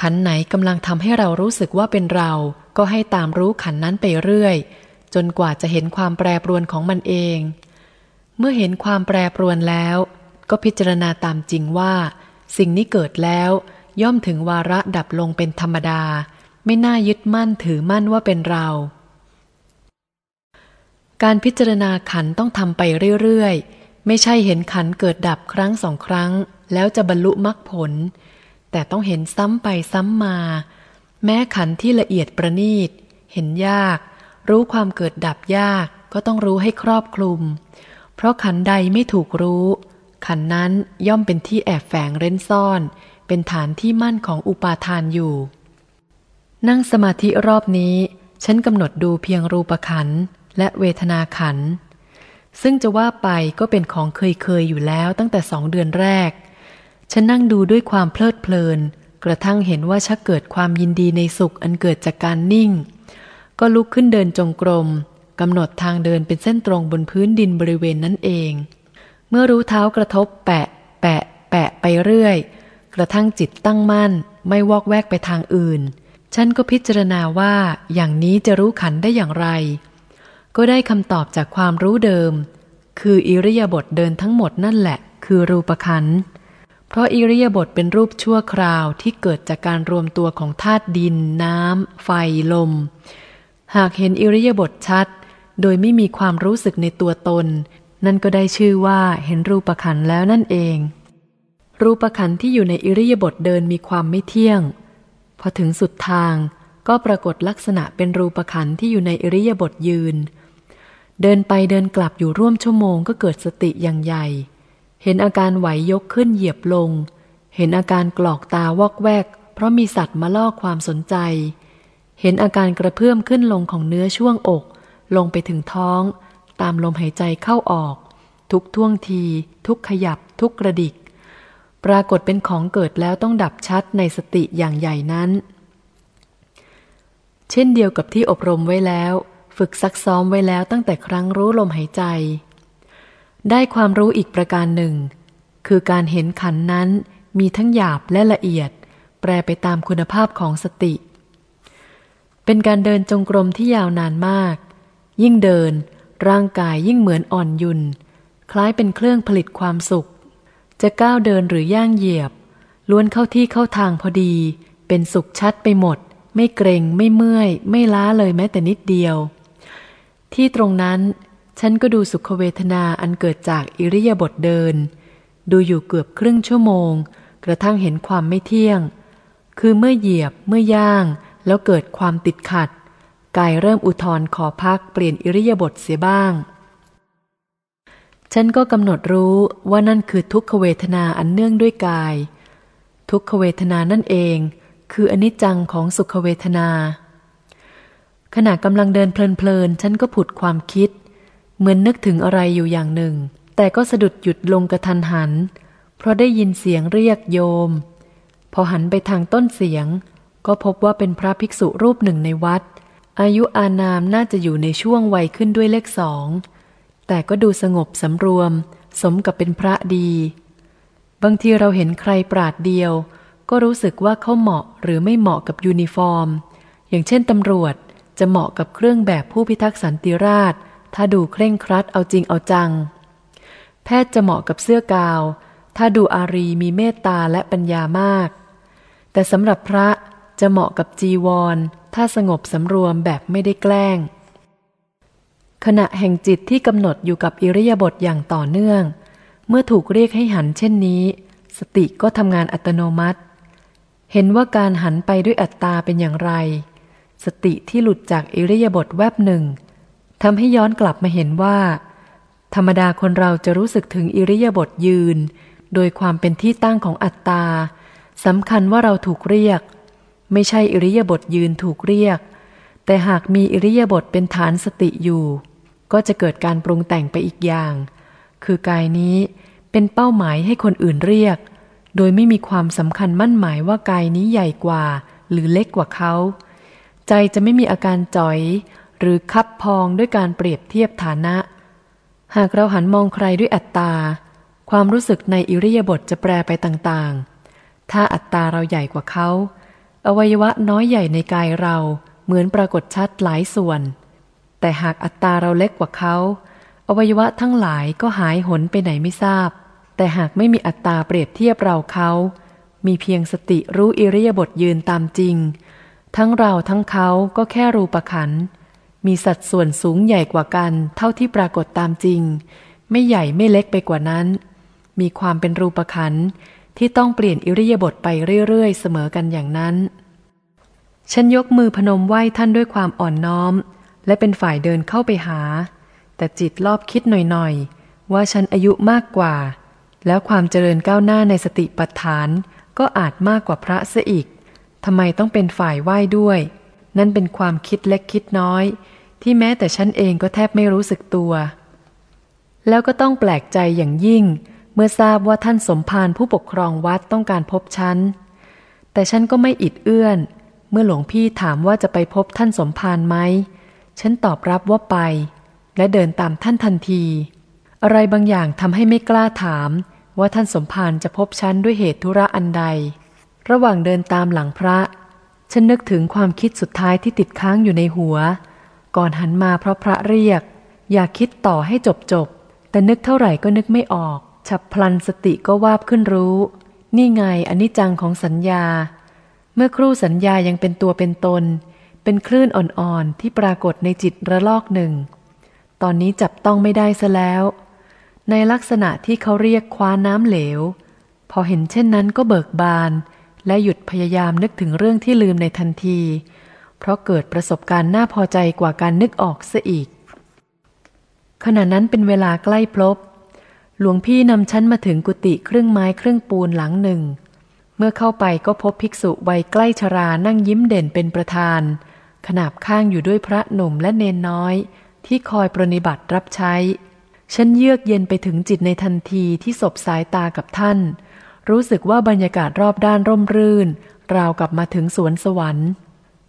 S1: ขันไหนกำลังทำให้เรารู้สึกว่าเป็นเรา ก็ให้ตามรู้ขันนั้นไปเรื่อย จนกว่าจะเห็นความแปรปรวนของมันเอง เมื่อเห็นความแปรปรวนแล้ว ก็พิจารณาตามจริงว่า สิ่งนี้เกิดแล้ว ย่อมถึงวาระดับลงเป็นธรรมดา ไม่น่ายึดมั่นถือมั่นว่าเป็นเรา การพิจารณาขันต้องทำไปเรื่อยๆ ไม่ใช่เห็นขันเกิดดับครั้งสองครั้ง แล้วจะบรรลุมรรคผล แต่ต้องเห็นซ้ำไปซ้ำมา แม้ขันที่ละเอียดประณีต เห็นยาก รู้ความเกิดดับยากก็ต้องรู้ให้ครอบคลุม เพราะขันใดไม่ถูกรู้ ขันนั้นย่อมเป็นที่แอบแฝงเร้นซ่อน เป็นฐานที่มั่นของอุปาทานอยู่ นั่งสมาธิรอบนี้ ฉันกำหนดดูเพียงรูปขันและเวทนาขัน ซึ่งจะว่าไปก็เป็นของเคยเคยอยู่แล้วตั้งแต่สองเดือนแรก ฉันนั่งดูด้วยความเพลิดเพลิน กระทั่งเห็นว่าชักเกิดความยินดีในสุขอันเกิดจากการนิ่ง ก็ลุกขึ้นเดินจงกรมกำหนดทางเดินเป็นเส้นตรงบนพื้นดินบริเวณนั้นเอง เมื่อรู้เท้ากระทบแปะ แปะ แปะไปเรื่อย กระทั่งจิตตั้งมั่น ไม่วอกแวกไปทางอื่น ฉันก็พิจารณาว่าอย่างนี้จะรู้ขันได้อย่างไร ก็ได้คำตอบจากความรู้เดิม คืออิริยาบถเดินทั้งหมดนั่นแหละ คือรูปขันเพราะอิริยาบถเป็นรูปชั่วคราวที่เกิดจากการรวมตัวของธาตุดิน น้ำ ไฟ ลม หากเห็นอิริยาบถชัด โดยไม่มีความรู้สึกในตัวตน นั่นก็ได้ชื่อว่าเห็นรูปขันแล้วนั่นเอง รูปขันที่อยู่ในอิริยาบถเดินมีความไม่เที่ยง พอถึงสุดทางก็ปรากฏลักษณะเป็นรูปขันที่อยู่ในอิริยาบถยืน เดินไปเดินกลับอยู่ร่วมชั่วโมงก็เกิดสติอย่างใหญ่ เห็นอาการไหวยกขึ้นเหยียบลง เห็นอาการกรอกตาวอกแวก เพราะมีสัตว์มาล่อความสนใจ เห็นอาการกระเพื่อมขึ้นลงของเนื้อช่วงอก ลงไปถึงท้อง ตามลมหายใจเข้าออก ทุกท่วงที ทุกขยับ ทุกกระดิก ปรากฏเป็นของเกิดแล้วต้องดับชัดในสติอย่างใหญ่นั้น เช่นเดียวกับที่อบรมไว้แล้ว ฝึกซักซ้อมไว้แล้วตั้งแต่ครั้งรู้ลมหายใจ ได้ความรู้อีกประการหนึ่ง คือการเห็นขันนั้นมีทั้งหยาบและละเอียด แปรไปตามคุณภาพของสติ เป็นการเดินจงกรมที่ยาวนานมาก ยิ่งเดิน ร่างกายยิ่งเหมือนอ่อนยุนคล้ายเป็นเครื่องผลิตความสุข จะก้าวเดินหรือย่างเหยียบ ล้วนเข้าที่เข้าทางพอดี เป็นสุขชัดไปหมด ไม่เกรงไม่เมื่อย ไม่ล้าเลยแม้แต่นิดเดียว ที่ตรงนั้นฉันก็ดูสุขเวทนาอันเกิดจากอิริยาบถเดิน ดูอยู่เกือบครึ่งชั่วโมง กระทั่งเห็นความไม่เที่ยง คือเมื่อเหยียบเมื่อย่างแล้วเกิดความติดขัด กายเริ่มอุทธรขอพักเปลี่ยนอิริยาบถเสียบ้าง ฉันก็กำหนดรู้ว่านั่นคือทุกขเวทนาอันเนื่องด้วยกาย ทุกขเวทนานั่นเอง คืออนิจจังของสุขเวทนา ขณะกำลังเดินเพลินๆ ฉันก็ผุดความคิด เหมือนนึกถึงอะไรอยู่อย่างหนึ่ง แต่ก็สะดุดหยุดลงกระทันหัน เพราะได้ยินเสียงเรียกโยม พอหันไปทางต้นเสียง ก็พบว่าเป็นพระภิกษุรูปหนึ่งในวัด อายุอานามน่าจะอยู่ในช่วงวัยขึ้นด้วยเลขสอง แต่ก็ดูสงบสำรวม สมกับเป็นพระดี บางทีเราเห็นใครปราดเดียว ก็รู้สึกว่าเขาเหมาะหรือไม่เหมาะกับยูนิฟอร์ม อย่างเช่นตำรวจ จะเหมาะกับเครื่องแบบผู้พิทักษ์สันติราษฎร์ถ้าดูเคร่งครัดเอาจริงเอาจัง แพทย์จะเหมาะกับเสื้อกาวน์ ถ้าดูอารีมีเมตตาและปัญญามาก แต่สำหรับพระจะเหมาะกับจีวร ถ้าสงบสำรวมแบบไม่ได้แกล้ง ขณะแห่งจิตที่กำหนดอยู่กับอิริยาบถอย่างต่อเนื่อง เมื่อถูกเรียกให้หันเช่นนี้ สติก็ทำงานอัตโนมัติ เห็นว่าการหันไปด้วยอัตตาเป็นอย่างไร สติที่หลุดจากอิริยาบถแวบหนึ่งทำให้ย้อนกลับมาเห็นว่า ธรรมดาคนเราจะรู้สึกถึงอิริยาบถยืน โดยความเป็นที่ตั้งของอัตตาสำคัญว่าเราถูกเรียก ไม่ใช่อิริยาบถยืนถูกเรียก แต่หากมีอิริยาบถเป็นฐานสติอยู่ ก็จะเกิดการปรุงแต่งไปอีกอย่าง คือกายนี้เป็นเป้าหมายให้คนอื่นเรียก โดยไม่มีความสำคัญมั่นหมายว่ากายนี้ใหญ่กว่า หรือเล็กกว่าเขา ใจจะไม่มีอาการจ่อย หรือคับพองด้วยการเปรียบเทียบฐานะ หากเราหันมองใครด้วยอัตตา ความรู้สึกในอิริยาบถจะแปรไปต่างๆ ถ้าอัตตาเราใหญ่กว่าเขา อวัยวะน้อยใหญ่ในกายเราเหมือนปรากฏชัดหลายส่วน แต่หากอัตตาเราเล็กกว่าเขา อวัยวะทั้งหลายก็หายหนไปไหนไม่ทราบ แต่หากไม่มีอัตตาเปรียบเทียบเราเขา มีเพียงสติรู้อิริยาบถยืนตามจริง ทั้งเราทั้งเขาก็แค่รูปขัน มีสัดส่วนสูงใหญ่กว่ากัน เท่าที่ปรากฏตามจริง ไม่ใหญ่ไม่เล็กไปกว่านั้น มีความเป็นรูปขันที่ต้องเปลี่ยนอิริยาบถไปเรื่อยๆ เสมอกันอย่างนั้น ฉันยกมือพนมไหว้ท่านด้วยความอ่อนน้อม และเป็นฝ่ายเดินเข้าไปหา แต่จิตรอบคิดหน่อยๆ ว่าฉันอายุมากกว่า แล้วความเจริญก้าวหน้าในสติปัฏฐานก็อาจมากกว่าพระเสียอีก ทำไมต้องเป็นฝ่ายไหว้ด้วย นั่นเป็นความคิดเล็กคิดน้อย ที่แม้แต่ฉันเองก็แทบไม่รู้สึกตัว แล้วก็ต้องแปลกใจอย่างยิ่ง เมื่อทราบว่าท่านสมภารผู้ปกครองวัดต้องการพบฉัน แต่ฉันก็ไม่อิดเอื้อน เมื่อหลวงพี่ถามว่าจะไปพบท่านสมภารไหม ฉันตอบรับว่าไป และเดินตามท่านทันที อะไรบางอย่างทำให้ไม่กล้าถาม ว่าท่านสมภารจะพบฉันด้วยเหตุธุระอันใด ระหว่างเดินตามหลังพระ ฉันนึกถึงความคิดสุดท้ายที่ติดค้างอยู่ในหัว ก่อนหันมาเพราะพระเรียก อยากคิดต่อให้จบจบ แต่นึกเท่าไหร่ก็นึกไม่ออก ฉับพลันสติก็วาบขึ้นรู้ นี่ไงอนิจจังของสัญญา เมื่อครู่สัญญายังเป็นตัวเป็นตน เป็นคลื่นอ่อนๆที่ปรากฏในจิตระลอกหนึ่ง ตอนนี้จับต้องไม่ได้ซะแล้ว ในลักษณะที่เขาเรียกคว้าน้ำเหลว พอเห็นเช่นนั้นก็เบิกบาน และหยุดพยายามนึกถึงเรื่องที่ลืมในทันที เพราะเกิดประสบการณ์น่าพอใจกว่าการนึกออกซะอีก ขณะนั้นเป็นเวลาใกล้พลบ หลวงพี่นำฉันมาถึงกุฏิครึ่งไม้ครึ่งปูนหลังหนึ่ง เมื่อเข้าไปก็พบภิกษุวัยใกล้ชรานั่งยิ้มเด่นเป็นประธาน ขนาบข้างอยู่ด้วยพระหนุ่มและเนนน้อย ที่คอยปรนิบัติรับใช้ ฉันเยือกเย็นไปถึงจิตในทันทีที่สบสายตากับท่าน รู้สึกว่าบรรยากาศรอบด้านร่มรื่น ราวกับมาถึงสวนสวรรค์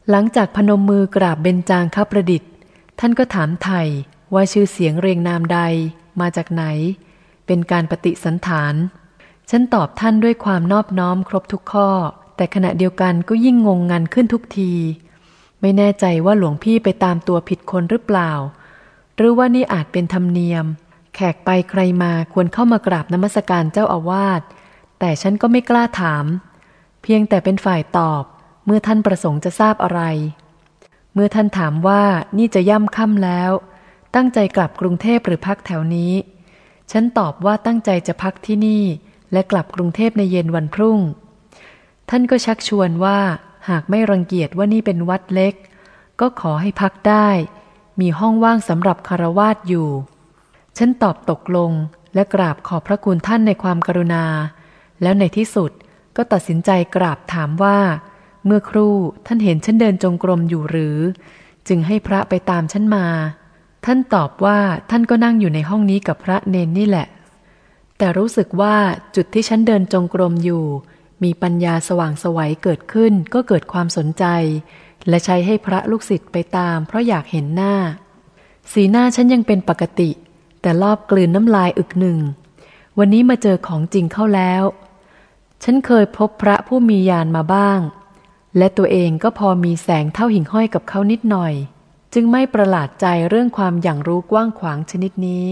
S1: หลังจากพนมมือกราบเบญจางคประดิษฐ์ ท่านก็ถามไทยว่าชื่อเสียงเรียงนามใด มาจากไหน เป็นการปฏิสันฐาน ฉันตอบท่านด้วยความนอบน้อมครบทุกข้อ แต่ขณะเดียวกันก็ยิ่งงงงันขึ้นทุกที ไม่แน่ใจว่าหลวงพี่ไปตามตัวผิดคนหรือเปล่า หรือว่านี่อาจเป็นธรรมเนียม แขกไปใครมาควรเข้ามากราบนมัสการเจ้าอาวาส แต่ฉันก็ไม่กล้าถาม เพียงแต่เป็นฝ่ายตอบ เมื่อท่านประสงค์จะทราบอะไร เมื่อท่านถามว่านี่จะย่ำค่ำแล้ว ตั้งใจกลับกรุงเทพหรือพักแถวนี้ ฉันตอบว่าตั้งใจจะพักที่นี่ และกลับกรุงเทพในเย็นวันพรุ่ง ท่านก็ชักชวนว่าหากไม่รังเกียจว่านี่เป็นวัดเล็ก ก็ขอให้พักได้ มีห้องว่างสำหรับคารวาสอยู่ ฉันตอบตกลงและกราบขอบพระคุณท่านในความกรุณา แล้วในที่สุดก็ตัดสินใจกราบถามว่า เมื่อครู่ท่านเห็นฉันเดินจงกรมอยู่หรือ จึงให้พระไปตามฉันมา ท่านตอบว่าท่านก็นั่งอยู่ในห้องนี้กับพระเนนนี่แหละ แต่รู้สึกว่าจุดที่ฉันเดินจงกรมอยู่ มีปัญญาสว่างสวัยเกิดขึ้นก็เกิดความสนใจ และใช้ให้พระลูกศิษย์ไปตาม เพราะอยากเห็นหน้า สีหน้าฉันยังเป็นปกติ แต่รอบกลืนน้ำลายอึกหนึ่ง วันนี้มาเจอของจริงเข้าแล้ว ฉันเคยพบพระผู้มียานมาบ้าง และตัวเองก็พอมีแสงเท่าหิ่งห้อยกับเขานิดหน่อย จึงไม่ประหลาดใจเรื่องความอย่างรู้กว้างขวางชนิดนี้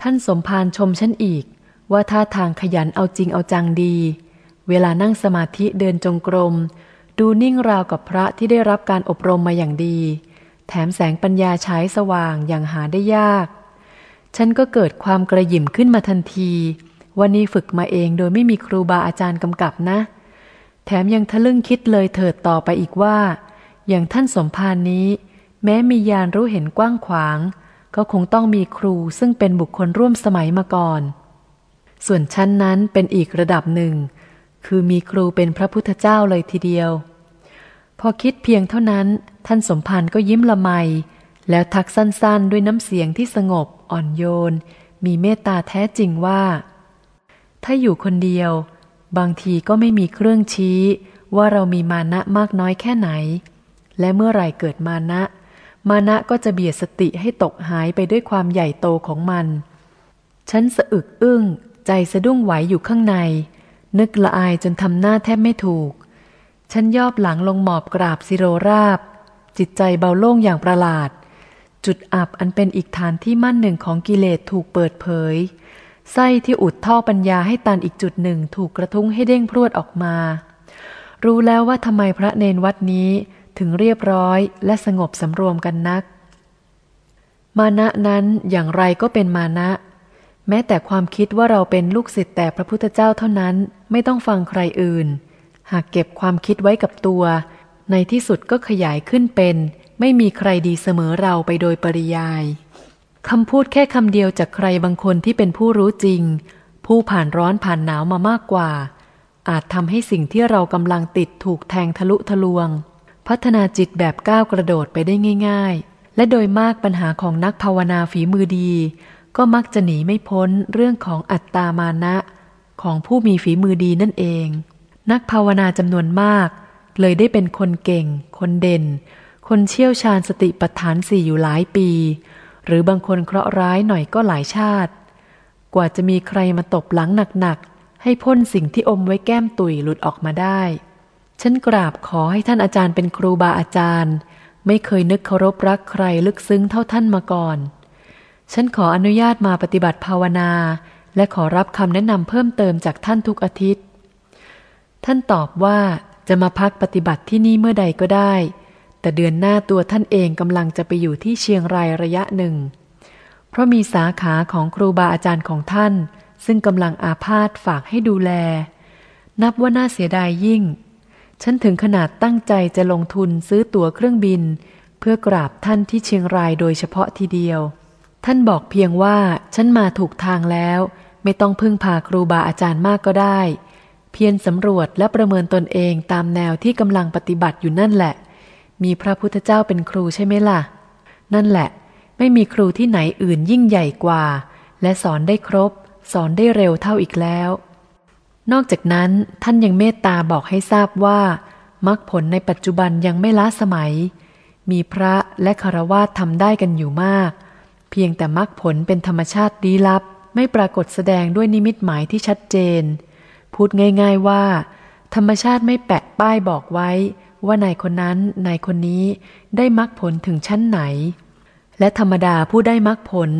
S1: ท่านสมภารชมฉันอีก ว่าท่าทางขยันเอาจริงเอาจังดี เวลานั่งสมาธิเดินจงกรม ดูนิ่งราวกับพระที่ได้รับการอบรมมาอย่างดี แถมแสงปัญญาฉายสว่างอย่างหาได้ยาก ฉันก็เกิดความกระยิมขึ้นมาทันที วันนี้ฝึกมาเองโดยไม่มีครูบาอาจารย์กำกับนะ แถมยังทะลึ่งคิดเลยเถิดต่อไปอีกว่า อย่างท่านสมภารนี้ แม้มียานรู้เห็นกว้างขวาง ก็คงต้องมีครูซึ่งเป็นบุคคลร่วมสมัยมาก่อน ส่วนชั้นนั้นเป็นอีกระดับหนึ่ง คือมีครูเป็นพระพุทธเจ้าเลยทีเดียว พอคิดเพียงเท่านั้น ท่านสมพันธ์ก็ยิ้มละไม แล้วทักสั้นๆ ด้วยน้ำเสียงที่สงบอ่อนโยน มีเมตตาแท้จริงว่า ถ้าอยู่คนเดียว บางทีก็ไม่มีเครื่องชี้ ว่าเรามีมานะมากน้อยแค่ไหน และเมื่อไหร่เกิดมานะ มานะก็จะเบียดสติให้ตกหายไปด้วยความใหญ่โตของมัน ฉันสะอึกอึ้ง ใจสะดุ้งไหวอยู่ข้างใน นึกละอายจนทำหน้าแทบไม่ถูก ฉันยอบหลังลงหมอบกราบสิโรราบ จิตใจเบาโล่งอย่างประหลาด จุดอับอันเป็นอีกฐานที่มั่นหนึ่งของกิเลสถูกเปิดเผย ไส้ที่อุดท่อปัญญาให้ตันอีกจุดหนึ่งถูกกระทุ้งให้เด้งพรวดออกมา รู้แล้วว่าทำไมพระเนนวัดนี้ถึงเรียบร้อยและสงบสำรวมกันนัก มานะนั้นอย่างไรก็เป็นมานะ แม้แต่ความคิดว่าเราเป็นลูกศิษย์แต่พระพุทธเจ้าเท่านั้นไม่ต้องฟังใครอื่น หากเก็บความคิดไว้กับตัว ในที่สุดก็ขยายขึ้นเป็น ไม่มีใครดีเสมอเราไปโดยปริยาย คำพูดแค่คำเดียวจากใครบางคนที่เป็นผู้รู้จริง ผู้ผ่านร้อนผ่านหนาวมามากกว่า อาจทำให้สิ่งที่เรากำลังติดถูกแทงทะลุทะลวง พัฒนาจิตแบบก้าวกระโดดไปได้ง่าย ๆ และโดยมากปัญหาของนักภาวนาฝีมือดี ก็มักจะหนีไม่พ้นเรื่องของอัตตามานะ ของผู้มีฝีมือดีนั่นเอง นักภาวนาจำนวนมาก เลยได้เป็นคนเก่ง คนเด่น คนเชี่ยวชาญสติปัฏฐานสี่อยู่หลายปี หรือบางคนเคราะห์ร้ายหน่อยก็หลายชาติ กว่าจะมีใครมาตบหลังหนักๆ ให้พ้นสิ่งที่อมไว้แก้มตุยหลุดออกมาได้ ฉันกราบขอให้ท่านอาจารย์เป็นครูบาอาจารย์ ไม่เคยนึกเคารพรักใครลึกซึ้งเท่าท่านมาก่อน ฉันขออนุญาตมาปฏิบัติภาวนา และขอรับคำแนะนำเพิ่มเติมจากท่านทุกอาทิตย์ ท่านตอบว่าจะมาพักปฏิบัติที่นี่เมื่อใดก็ได้ แต่เดือนหน้าตัวท่านเองกำลังจะไปอยู่ที่เชียงรายระยะหนึ่ง เพราะมีสาขาของครูบาอาจารย์ของท่าน ซึ่งกำลังอาพาธฝากให้ดูแล นับว่าน่าเสียดายยิ่ง ฉันถึงขนาดตั้งใจจะลงทุนซื้อตั๋วเครื่องบิน เพื่อกราบท่านที่เชียงรายโดยเฉพาะทีเดียว ท่านบอกเพียงว่าฉันมาถูกทางแล้ว ไม่ต้องพึ่งพาครูบาอาจารย์มากก็ได้ เพียรสำรวจและประเมินตนเองตามแนวที่กำลังปฏิบัติอยู่นั่นแหละ มีพระพุทธเจ้าเป็นครูใช่ไหมล่ะ นั่นแหละ ไม่มีครูที่ไหนอื่นยิ่งใหญ่กว่า และสอนได้ครบ สอนได้เร็วเท่าอีกแล้ว นอกจากนั้นท่านยังเมตตาบอกให้ทราบว่ามรรคผลในปัจจุบันยังไม่ล้าสมัย มีพระและคารวาสทำได้กันอยู่มาก เพียงแต่มรรคผลเป็นธรรมชาติดีลับ ไม่ปรากฏแสดงด้วยนิมิตหมายที่ชัดเจน พูดง่าย ๆว่า ธรรมชาติไม่แปะป้ายบอกไว้ ว่านายคนนั้นนายคนนี้ได้มรรคผลถึงชั้นไหน และธรรมดาผู้ได้มรรคผล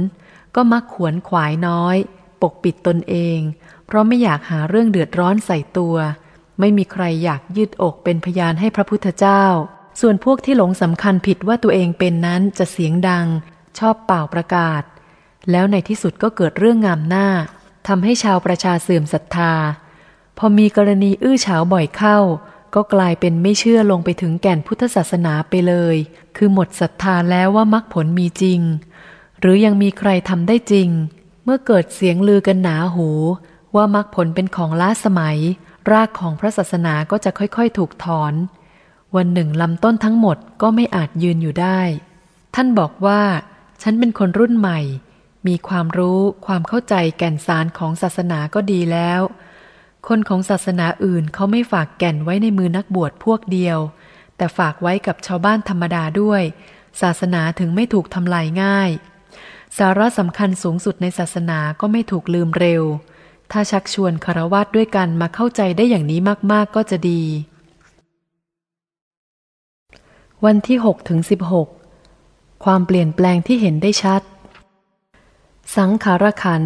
S1: ก็มักขวนขวายน้อย ปกปิดตนเอง เพราะไม่อยากหาเรื่องเดือดร้อนใส่ตัว ไม่มีใครอยากยืดอกเป็นพยานให้พระพุทธเจ้า ส่วนพวกที่หลงสำคัญผิดว่าตัวเองเป็นนั้นจะเสียงดัง ชอบเป่าประกาศ แล้วในที่สุดก็เกิดเรื่องงามหน้าทำให้ชาวประชาเสื่อมศรัทธา พอมีกรณีอื้อฉาวบ่อยเข้า ก็กลายเป็นไม่เชื่อลงไปถึงแก่นพุทธศาสนาไปเลย คือหมดศรัทธาแล้วว่ามรรคผลมีจริง หรือยังมีใครทำได้จริง เมื่อเกิดเสียงลือกันหนาหู ว่ามรรคผลเป็นของล้าสมัย รากของพระศาสนาก็จะค่อยๆ ถูกถอน วันหนึ่งลำต้นทั้งหมดก็ไม่อาจยืนอยู่ได้ ท่านบอกว่า ฉันเป็นคนรุ่นใหม่ มีความรู้ความเข้าใจแก่นสารของศาสนาก็ดีแล้ว คนของศาสนาอื่นเขาไม่ฝากแก่นไว้ในมือนักบวชพวกเดียว แต่ฝากไว้กับชาวบ้านธรรมดาด้วย ศาสนาถึงไม่ถูกทำลายง่าย สาระสำคัญสูงสุดในศาสนาก็ไม่ถูกลืมเร็ว ถ้าชักชวนคารวะด้วยกันมาเข้าใจได้อย่างนี้มากๆก็จะดี วันที่6ถึง16 ความเปลี่ยนแปลงที่เห็นได้ชัด สังขารขัน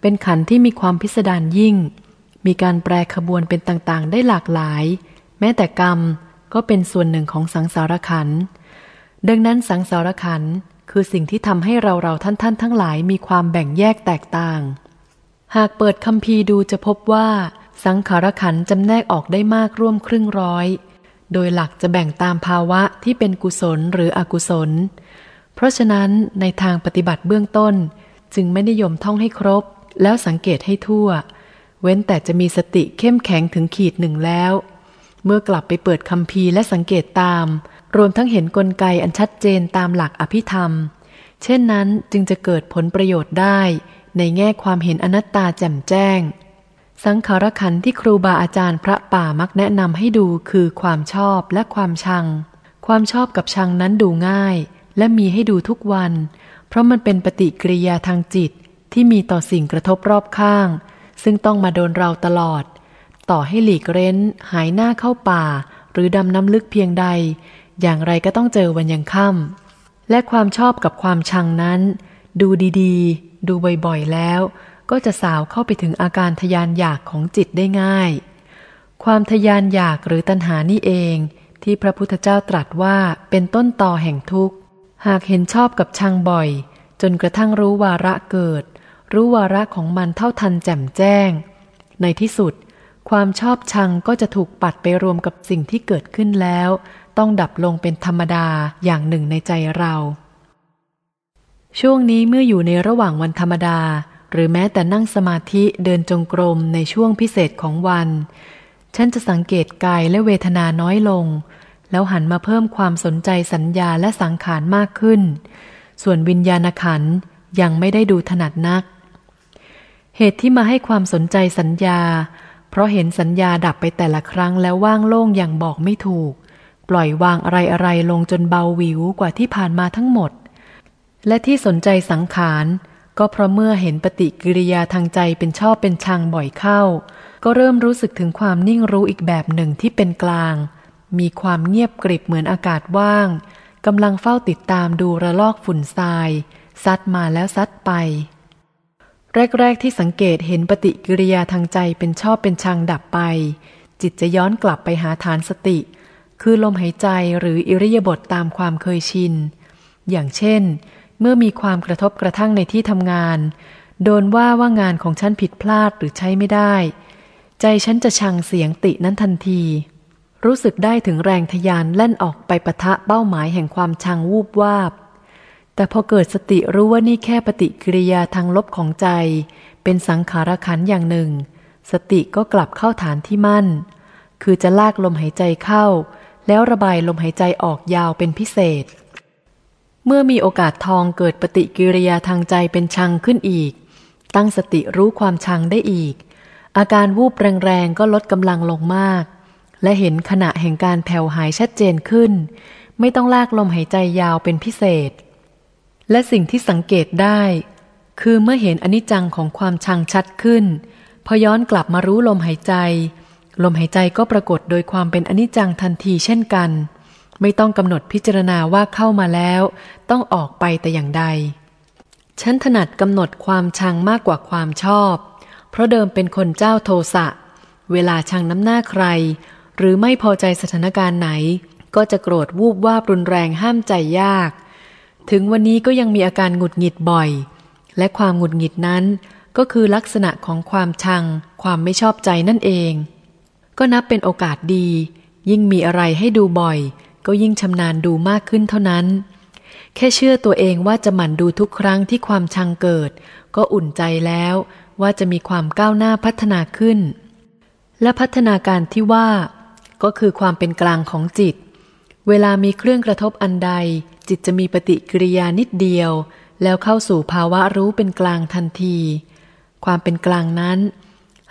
S1: เป็นขันที่มีความพิสดารยิ่ง มีการแปรขบวนเป็นต่างๆ ได้หลากหลาย แม้แต่กรรมก็เป็นส่วนหนึ่งของสังสารขัน ดังนั้นสังสารขันคือสิ่งที่ทำให้เราเราท่านท่านทั้งหลายมีความแบ่งแยกแตกต่าง หากเปิดคำพีดูจะพบว่า สังขารขันจำแนกออกได้มากร่วมครึ่งร้อย โดยหลักจะแบ่งตามภาวะที่เป็นกุศลหรืออกุศล เพราะฉะนั้นในทางปฏิบัติเบื้องต้น จึงไม่นิยมท่องให้ครบ แล้วสังเกตให้ทั่ว เว้นแต่จะมีสติเข้มแข็งถึงขีดหนึ่งแล้ว เมื่อกลับไปเปิดคำพีและสังเกตตาม รวมทั้งเห็นนกลไกอันชัดเจนตามหลักอภิธรรม เช่นนั้นจึงจะเกิดผลประโยชน์ได้ ในแง่ความเห็นอนัตตาแจ่มแจ้ง สังขารขันที่ครูบาอาจารย์พระป่ามักแนะนำให้ดูคือความชอบและความชัง ความชอบกับชังนั้นดูง่าย และมีให้ดูทุกวัน เพราะมันเป็นปฏิกิริยาทางจิตที่มีต่อสิ่งกระทบรอบข้าง ซึ่งต้องมาโดนเราตลอด ต่อให้หลีกเร้น หายหน้าเข้าป่า หรือดำน้ำลึกเพียงใด อย่างไรก็ต้องเจอวันยังค่ำและความชอบกับความชังนั้น ดูดีๆ ดูบ่อยๆแล้ว ก็จะสาวเข้าไปถึงอาการทยานอยากของจิตได้ง่าย ความทยานอยากหรือตัณหานี่เอง ที่พระพุทธเจ้าตรัสว่าเป็นต้นต่อแห่งทุกข์ หากเห็นชอบกับชังบ่อย จนกระทั่งรู้วาระเกิด รู้วาระของมันเท่าทันแจ่มแจ้ง ในที่สุด ความชอบชังก็จะถูกปัดไปรวมกับสิ่งที่เกิดขึ้นแล้ว ต้องดับลงเป็นธรรมดาอย่างหนึ่งในใจเรา ช่วงนี้เมื่ออยู่ในระหว่างวันธรรมดา หรือแม้แต่นั่งสมาธิเดินจงกรมในช่วงพิเศษของวัน ฉันจะสังเกตกายและเวทนาน้อยลง แล้วหันมาเพิ่มความสนใจสัญญาและสังขารมากขึ้น ส่วนวิญญาณขันยังไม่ได้ดูถนัดนัก เหตุที่มาให้ความสนใจสัญญา เพราะเห็นสัญญาดับไปแต่ละครั้งแล้วว่างโล่งอย่างบอกไม่ถูก ปล่อยวางอะไรอะไรลงจนเบาวิวกว่าที่ผ่านมาทั้งหมด และที่สนใจสังขาร ก็เพราะเมื่อเห็นปฏิกิริยาทางใจเป็นชอบเป็นชังบ่อยเข้า ก็เริ่มรู้สึกถึงความนิ่งรู้อีกแบบหนึ่งที่เป็นกลาง มีความเงียบกริบเหมือนอากาศว่างกำลังเฝ้าติดตามดูระลอกฝุ่นทรายซัดมาแล้วซัดไป แรก ๆ ที่สังเกตเห็นปฏิกิริยาทางใจเป็นชอบเป็นชังดับไป จิตจะย้อนกลับไปหาฐานสติ คือลมหายใจหรืออิริยาบถตามความเคยชิน อย่างเช่น เมื่อมีความกระทบกระทั่งในที่ทำงาน โดนว่าว่างานของฉันผิดพลาดหรือใช้ไม่ได้ ใจฉันจะชังเสียงตินั้นทันที รู้สึกได้ถึงแรงทยานแล่นออกไปปะทะเป้าหมายแห่งความชังวูบวาบ แต่พอเกิดสติรู้ว่านี่แค่ปฏิกิริยาทางลบของใจ เป็นสังขารขันอย่างหนึ่ง สติก็กลับเข้าฐานที่มั่น คือจะลากลมหายใจเข้า แล้วระบายลมหายใจออกยาวเป็นพิเศษ เมื่อมีโอกาสทองเกิดปฏิกิริยาทางใจเป็นชังขึ้นอีก ตั้งสติรู้ความชังได้อีก อาการวูบแรงๆก็ลดกำลังลงมาก และเห็นขณะแห่งการแผ่วหายชัดเจนขึ้น ไม่ต้องลากลมหายใจยาวเป็นพิเศษ และสิ่งที่สังเกตได้ คือเมื่อเห็นอนิจจังของความชังชัดขึ้น พอย้อนกลับมารู้ลมหายใจ ลมหายใจก็ปรากฏโดยความเป็นอนิจจังทันทีเช่นกัน ไม่ต้องกำหนดพิจารณาว่าเข้ามาแล้ว ต้องออกไปแต่อย่างใด ฉันถนัดกำหนดความชังมากกว่าความชอบ เพราะเดิมเป็นคนเจ้าโทสะ เวลาชังน้ำหน้าใคร หรือไม่พอใจสถานการณ์ไหน ก็จะโกรธวูบวาบรุนแรงห้ามใจยาก ถึงวันนี้ก็ยังมีอาการหงุดหงิดบ่อย และความหงุดหงิดนั้นก็คือลักษณะของความชัง ความไม่ชอบใจนั่นเอง ก็นับเป็นโอกาสดี ยิ่งมีอะไรให้ดูบ่อย ก็ยิ่งชำนาญดูมากขึ้นเท่านั้น แค่เชื่อตัวเองว่าจะหมั่นดูทุกครั้งที่ความชังเกิด ก็อุ่นใจแล้วว่าจะมีความก้าวหน้าพัฒนาขึ้น และพัฒนาการที่ว่า ก็คือความเป็นกลางของจิต เวลามีเครื่องกระทบอันใด จิตจะมีปฏิกิริยานิดเดียว แล้วเข้าสู่ภาวะรู้เป็นกลางทันที ความเป็นกลางนั้น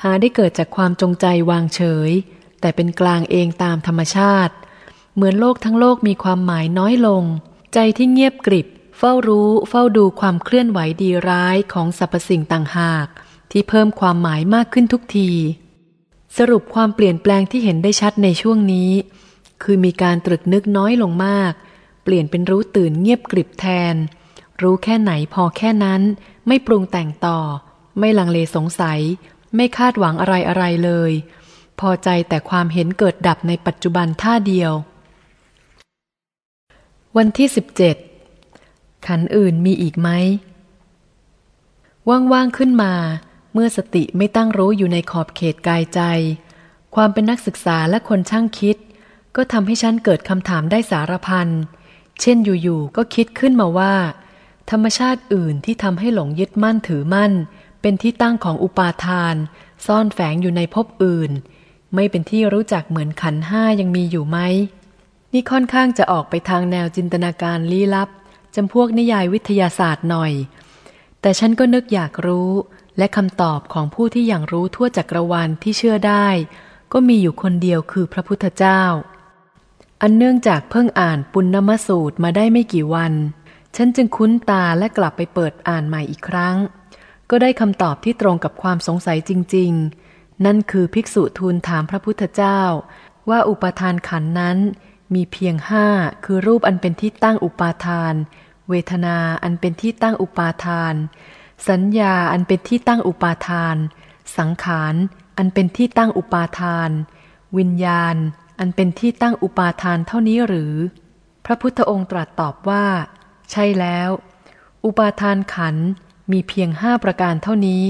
S1: หาได้เกิดจากความจงใจวางเฉย แต่เป็นกลางเองตามธรรมชาติ เหมือนโลกทั้งโลกมีความหมายน้อยลง ใจที่เงียบกริบ เฝ้ารู้เฝ้าดูความเคลื่อนไหวดีร้ายของสรรพสิ่งต่างหาก ที่เพิ่มความหมายมากขึ้นทุกที สรุปความเปลี่ยนแปลงที่เห็นได้ชัดในช่วงนี้ คือมีการตรึกนึกน้อยลงมาก เปลี่ยนเป็นรู้ตื่นเงียบกริบแทน รู้แค่ไหนพอแค่นั้น ไม่ปรุงแต่งต่อ ไม่ลังเลสงสัย ไม่คาดหวังอะไรอะไรเลย พอใจแต่ความเห็นเกิดดับในปัจจุบันท่าเดียว วันที่สิบเจ็ดขันอื่นมีอีกไหมว่าง ๆ ขึ้นมา เมื่อสติไม่ตั้งรู้อยู่ในขอบเขตกายใจ ความเป็นนักศึกษาและคนช่างคิด ก็ทำให้ฉันเกิดคำถามได้สารพัน เช่นอยู่ๆก็คิดขึ้นมาว่า ธรรมชาติอื่นที่ทำให้หลงยึดมั่นถือมั่น เป็นที่ตั้งของอุปาทาน ซ่อนแฝงอยู่ในภพอื่น ไม่เป็นที่รู้จักเหมือนขันห้ายังมีอยู่ไหม นี่ค่อนข้างจะออกไปทางแนวจินตนาการลี้ลับจำพวกนิยายวิทยาศาสตร์หน่อย แต่ฉันก็นึกอยากรู้ และคำตอบของผู้ที่อย่างรู้ทั่วจักรวาลที่เชื่อได้ ก็มีอยู่คนเดียวคือพระพุทธเจ้า อันเนื่องจากเพิ่งอ่านปุณณมสูตรมาได้ไม่กี่วัน ฉันจึงคุ้นตาและกลับไปเปิดอ่านใหม่อีกครั้ง ก็ได้คำตอบที่ตรงกับความสงสัยจริง ๆ นั่นคือภิกษุทูลถามพระพุทธเจ้า ว่าอุปทานขันนั้นมีเพียงห้าคือรูปอันเป็นที่ตั้งอุปาทาน เวทนาอันเป็นที่ตั้งอุปาทาน สัญญาอันเป็นที่ตั้งอุปาทาน สังขารอันเป็นที่ตั้งอุปาทาน วิญญาณ อันเป็นที่ตั้งอุปาทานเท่านี้หรือ พระพุทธองค์ตรัสตอบว่า ใช่แล้ว อุปาทานขันมีเพียงห้าประการเท่านี้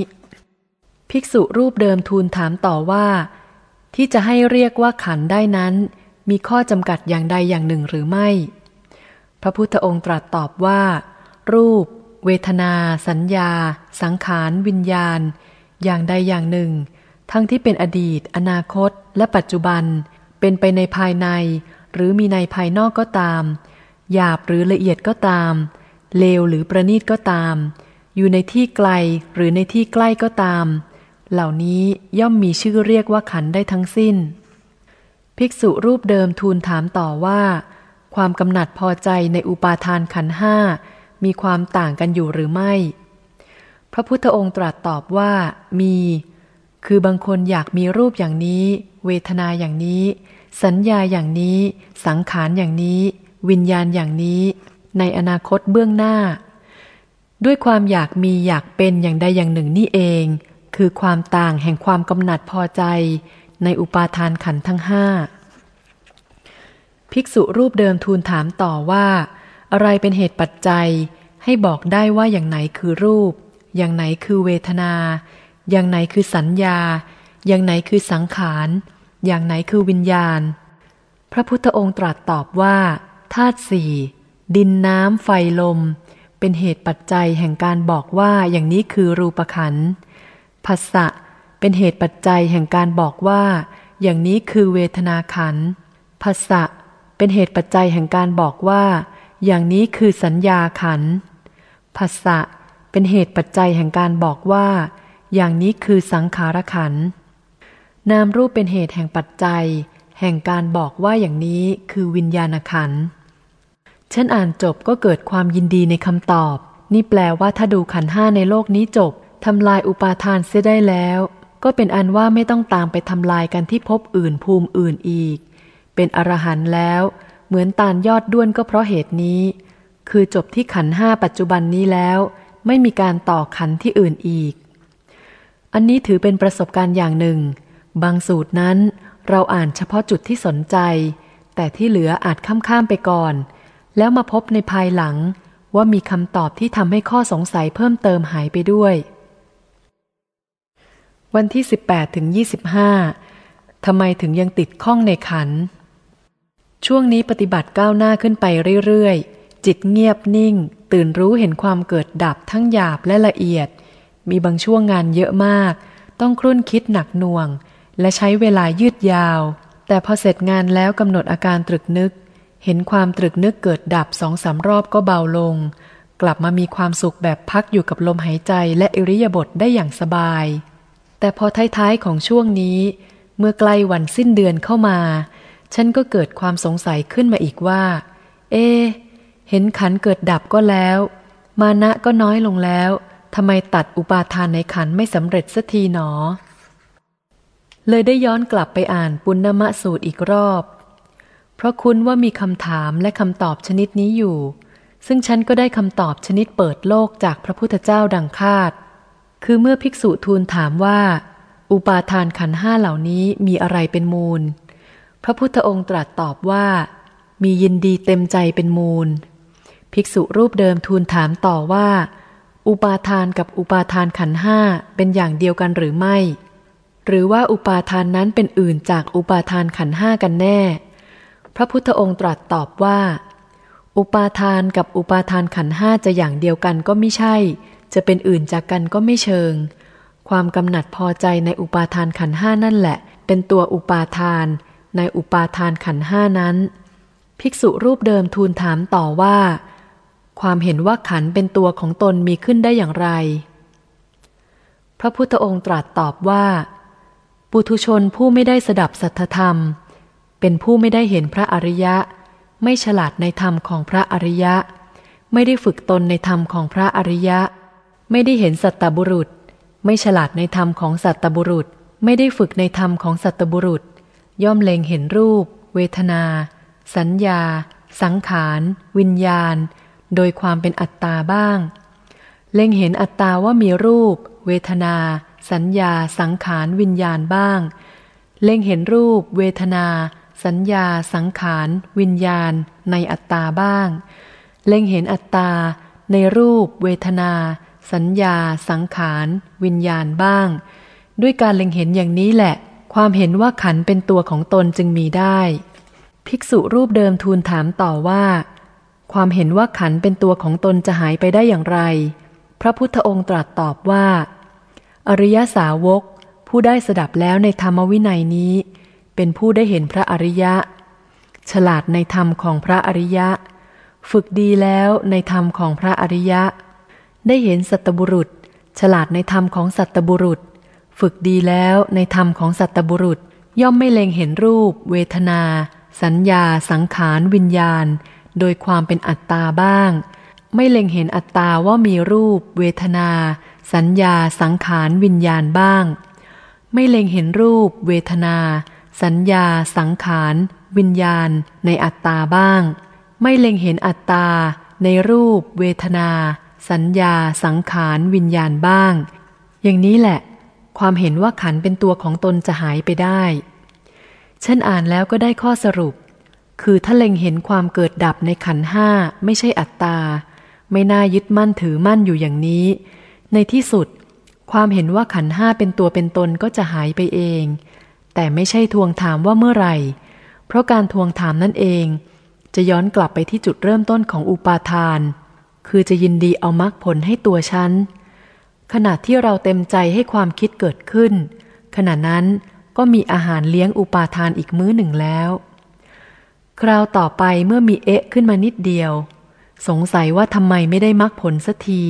S1: ภิกษุรูปเดิมทูลถามต่อว่า ที่จะให้เรียกว่าขันได้นั้น มีข้อจำกัดอย่างใดอย่างหนึ่งหรือไม่ พระพุทธองค์ตรัสตอบว่า รูป เวทนา สัญญา สังขาร วิญญาณ อย่างใดอย่างหนึ่ง ทั้งที่เป็นอดีต อนาคต และปัจจุบัน เป็นไปในภายใน หรือมีในภายนอกก็ตาม หยาบหรือละเอียดก็ตาม เลวหรือประณีตก็ตาม อยู่ในที่ไกลหรือในที่ใกล้ก็ตาม เหล่านี้ย่อมมีชื่อเรียกว่าขันได้ทั้งสิ้น ภิกษุรูปเดิมทูลถามต่อว่า ความกำหนัดพอใจในอุปาทานขันห้ามีความต่างกันอยู่หรือไม่ พระพุทธองค์ตรัสตอบว่ามี คือบางคนอยากมีรูปอย่างนี้ เวทนาอย่างนี้ สัญญาอย่างนี้ สังขารอย่างนี้ วิญญาณอย่างนี้ ในอนาคตเบื้องหน้า ด้วยความอยากมีอยากเป็นอย่างใดอย่างหนึ่งนี่เอง คือความต่างแห่งความกำหนัดพอใจ ในอุปาทานขันทั้งห้าภิกษุรูปเดิมทูลถามต่อว่า อะไรเป็นเหตุปัจจัย ให้บอกได้ว่าอย่างไหนคือรูป อย่างไหนคือเวทนา อย่างไหนคือสัญญา อย่างไหนคือสังขาร อย่างไหนคือวิญญาณ พระพุทธองค์ตรัสตอบว่าธาตุสี่ดินน้ำไฟลม เป็นเหตุปัจจัยแห่งการบอกว่าอย่างนี้คือรูปขันธ์ภาษะเป็นเหตุปัจจัยแห่งการบอกว่า อย่างนี้คือเวทนาขันธ์ภาษะเป็นเหตุปัจจัยแห่งการบอกว่า อย่างนี้คือสัญญาขันธ์ภาษะเป็นเหตุปัจจัยแห่งการบอกว่า อย่างนี้คือสังขารขัน นามรูปเป็นเหตุแห่งปัจจัย แห่งการบอกว่าอย่างนี้คือวิญญาณขัน ฉันอ่านจบก็เกิดความยินดีในคำตอบ นี่แปลว่าถ้าดูขันห้าในโลกนี้จบทำลายอุปาทานเสียได้แล้ว ก็เป็นอันว่าไม่ต้องตามไปทำลายกันที่พบอื่นภูมิอื่นอีก เป็นอรหันต์แล้ว เหมือนตาลยอดด้วนก็เพราะเหตุนี้ คือจบที่ขันห้าปัจจุบันนี้แล้ว ไม่มีการต่อขันที่อื่นอีก อันนี้ถือเป็นประสบการณ์อย่างหนึ่ง บางสูตรนั้นเราอ่านเฉพาะจุดที่สนใจ แต่ที่เหลืออาจข้ามๆไปก่อน แล้วมาพบในภายหลังว่ามีคำตอบที่ทำให้ข้อสงสัยเพิ่มเติมหายไปด้วย วันที่ 18ถึง25ทำไมถึงยังติดข้องในขัน ช่วงนี้ปฏิบัติก้าวหน้าขึ้นไปเรื่อยๆ จิตเงียบนิ่ง ตื่นรู้เห็นความเกิดดับทั้งหยาบและละเอียด มีบางช่วงงานเยอะมาก ต้องครุ่นคิดหนักหน่วง และใช้เวลายืดยาว แต่พอเสร็จงานแล้วกำหนดอาการตรึกนึก เห็นความตรึกนึกเกิดดับสองสามรอบก็เบาลง กลับมามีความสุขแบบพักอยู่กับลมหายใจและอิริยาบถได้อย่างสบาย แต่พอท้ายๆของช่วงนี้ เมื่อใกล้วันสิ้นเดือนเข้ามา ฉันก็เกิดความสงสัยขึ้นมาอีกว่า เอ เห็นขันเกิดดับก็แล้ว มานะก็น้อยลงแล้ว ทำไมตัดอุปาทานในขันไม่สำเร็จสักทีหนอ เลยได้ย้อนกลับไปอ่านปุณณมะสูตรอีกรอบ เพราะคุ้นว่ามีคำถามและคำตอบชนิดนี้อยู่ ซึ่งฉันก็ได้คำตอบชนิดเปิดโลกจากพระพุทธเจ้าดังคาด คือเมื่อภิกษุทูลถามว่า อุปาทานขันห้าเหล่านี้มีอะไรเป็นมูล พระพุทธองค์ตรัสตอบว่า มียินดีเต็มใจเป็นมูล ภิกษุรูปเดิมทูลถามต่อว่า อุปาทานกับอุปาทานขันห้าเป็นอย่างเดียวกันหรือไม่ หรือว่าอุปาทานนั้นเป็นอื่นจากอุปาทานขันห้ากันแน่ พระพุทธองค์ตรัสตอบว่า อุปาทานกับอุปาทานขันห้าจะอย่างเดียวกันก็ไม่ใช่ จะเป็นอื่นจากกันก็ไม่เชิง ความกำหนัดพอใจในอุปาทานขันห้านั่นแหละ เป็นตัวอุปาทาน ในอุปาทานขันห้านั้น ภิกษุรูปเดิมทูลถามต่อว่า ความเห็นว่าขันเป็นตัวของตนมีขึ้นได้อย่างไร พระพุทธองค์ตรัสตอบว่า ปุถุชนผู้ไม่ได้สดับสัทธธรรม เป็นผู้ไม่ได้เห็นพระอริยะ ไม่ฉลาดในธรรมของพระอริยะ ไม่ได้ฝึกตนในธรรมของพระอริยะ ไม่ได้เห็นสัตตบุรุษ ไม่ฉลาดในธรรมของสัตตบุรุษ ไม่ได้ฝึกในธรรมของสัตตบุรุษ ย่อมเล็งเห็นรูป เวทนา สัญญา สังขาร วิญญาณ โดยความเป็นอัตตาบ้าง เล็งเห็นอัตตาว่ามีรูป เวทนา สัญญา สังขารวิญญาณบ้าง เล็งเห็นรูป เวทนา สัญญา สังขาร วิญญาณ ในอัตตาบ้าง เล็งเห็นอัตตา ในรูป เวทนา สัญญา สังขาร วิญญาณบ้าง ด้วยการเล็งเห็นอย่างนี้แหละ ความเห็นว่าขันเป็นตัวของตนจึงมีได้ ภิกษุรูปเดิมทูลถามต่อว่า ความเห็นว่าขันเป็นตัวของตนจะหายไปได้อย่างไร พระพุทธองค์ตรัสตอบว่า อริยสาวก ผู้ได้สดับแล้วในธรรมวินัยนี้ เป็นผู้ได้เห็นพระอริยะ ฉลาดในธรรมของพระอริยะ ฝึกดีแล้วในธรรมของพระอริยะ ได้เห็นสัตบุรุษ ฉลาดในธรรมของสัตบุรุษ ฝึกดีแล้วในธรรมของสัตบุรุษ ย่อมไม่เล็งเห็นรูป เวทนา สัญญา สังขาร วิญญาณ โดยความเป็นอัตตาบ้าง ไม่เล็งเห็นอัตตาว่ามีรูป เวทนา สัญญา สังขารวิญญาณบ้าง ไม่เล็งเห็นรูป เวทนา สัญญา สังขาร วิญญาณ ในอัตตาบ้าง ไม่เล็งเห็นอัตตา ในรูป เวทนา สัญญา สังขาร วิญญาณบ้าง อย่างนี้แหละ ความเห็นว่าขันเป็นตัวของตนจะหายไปได้ฉันอ่านแล้วก็ได้ข้อสรุป คือถ้าเล็งเห็นความเกิดดับในขันห้าไม่ใช่อัตตา ไม่น่ายึดมั่นถือมั่นอยู่อย่างนี้ ในที่สุด ความเห็นว่าขันห้าเป็นตัวเป็นตนก็จะหายไปเอง แต่ไม่ใช่ทวงถามว่าเมื่อไหร่ เพราะการทวงถามนั่นเอง จะย้อนกลับไปที่จุดเริ่มต้นของอุปาทาน คือจะยินดีเอามรรคผลให้ตัวฉัน ขณะที่เราเต็มใจให้ความคิดเกิดขึ้น ขณะนั้นก็มีอาหารเลี้ยงอุปาทานอีกมื้อหนึ่งแล้ว คราวต่อไปเมื่อมีเอ๊ะขึ้นมานิดเดียว สงสัยว่าทำไมไม่ได้มรรคผลสักที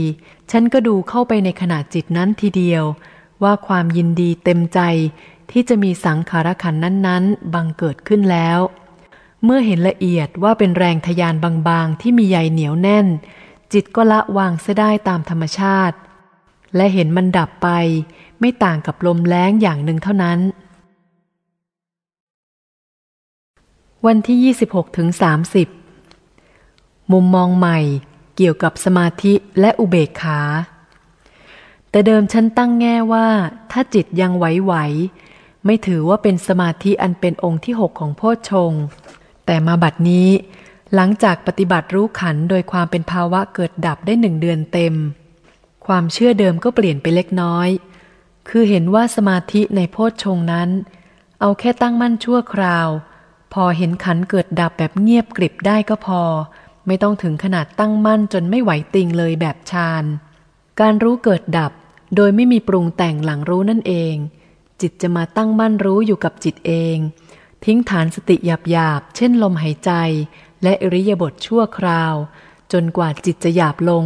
S1: ฉันก็ดูเข้าไปในขณะจิตนั้นทีเดียว ว่าความยินดีเต็มใจที่จะมีสังขารขันนั้นๆ บังเกิดขึ้นแล้ว เมื่อเห็นละเอียดว่าเป็นแรงทยานบางๆ ที่มีใยเหนียวแน่น จิตก็ละวางเสียได้ตามธรรมชาติ และเห็นมันดับไป ไม่ต่างกับลมแล้งอย่างหนึ่งเท่านั้น วันที่ 26ถึง30 มุมมองใหม่เกี่ยวกับสมาธิและอุเบกขา แต่เดิมฉันตั้งแง่ว่า ถ้าจิตยังไหวๆไม่ถือว่าเป็นสมาธิอันเป็นองค์ที่หกของโพชฌงแต่มาบัดนี้ หลังจากปฏิบัติรู้ขันโดยความเป็นภาวะเกิดดับได้หนึ่งเดือนเต็ม ความเชื่อเดิมก็เปลี่ยนไปเล็กน้อย คือเห็นว่าสมาธิในโพชฌงนั้น เอาแค่ตั้งมั่นชั่วคราว พอเห็นขันเกิดดับแบบเงียบกริบได้ก็พอ ไม่ต้องถึงขนาดตั้งมั่นจนไม่ไหวติงเลยแบบฌานการรู้เกิดดับโดยไม่มีปรุงแต่งหลังรู้นั่นเอง จิตจะมาตั้งมั่นรู้อยู่กับจิตเอง ทิ้งฐานสติหยาบหยาบเช่นลมหายใจ และอริยบทชั่วคราว จนกว่าจิตจะหยาบลง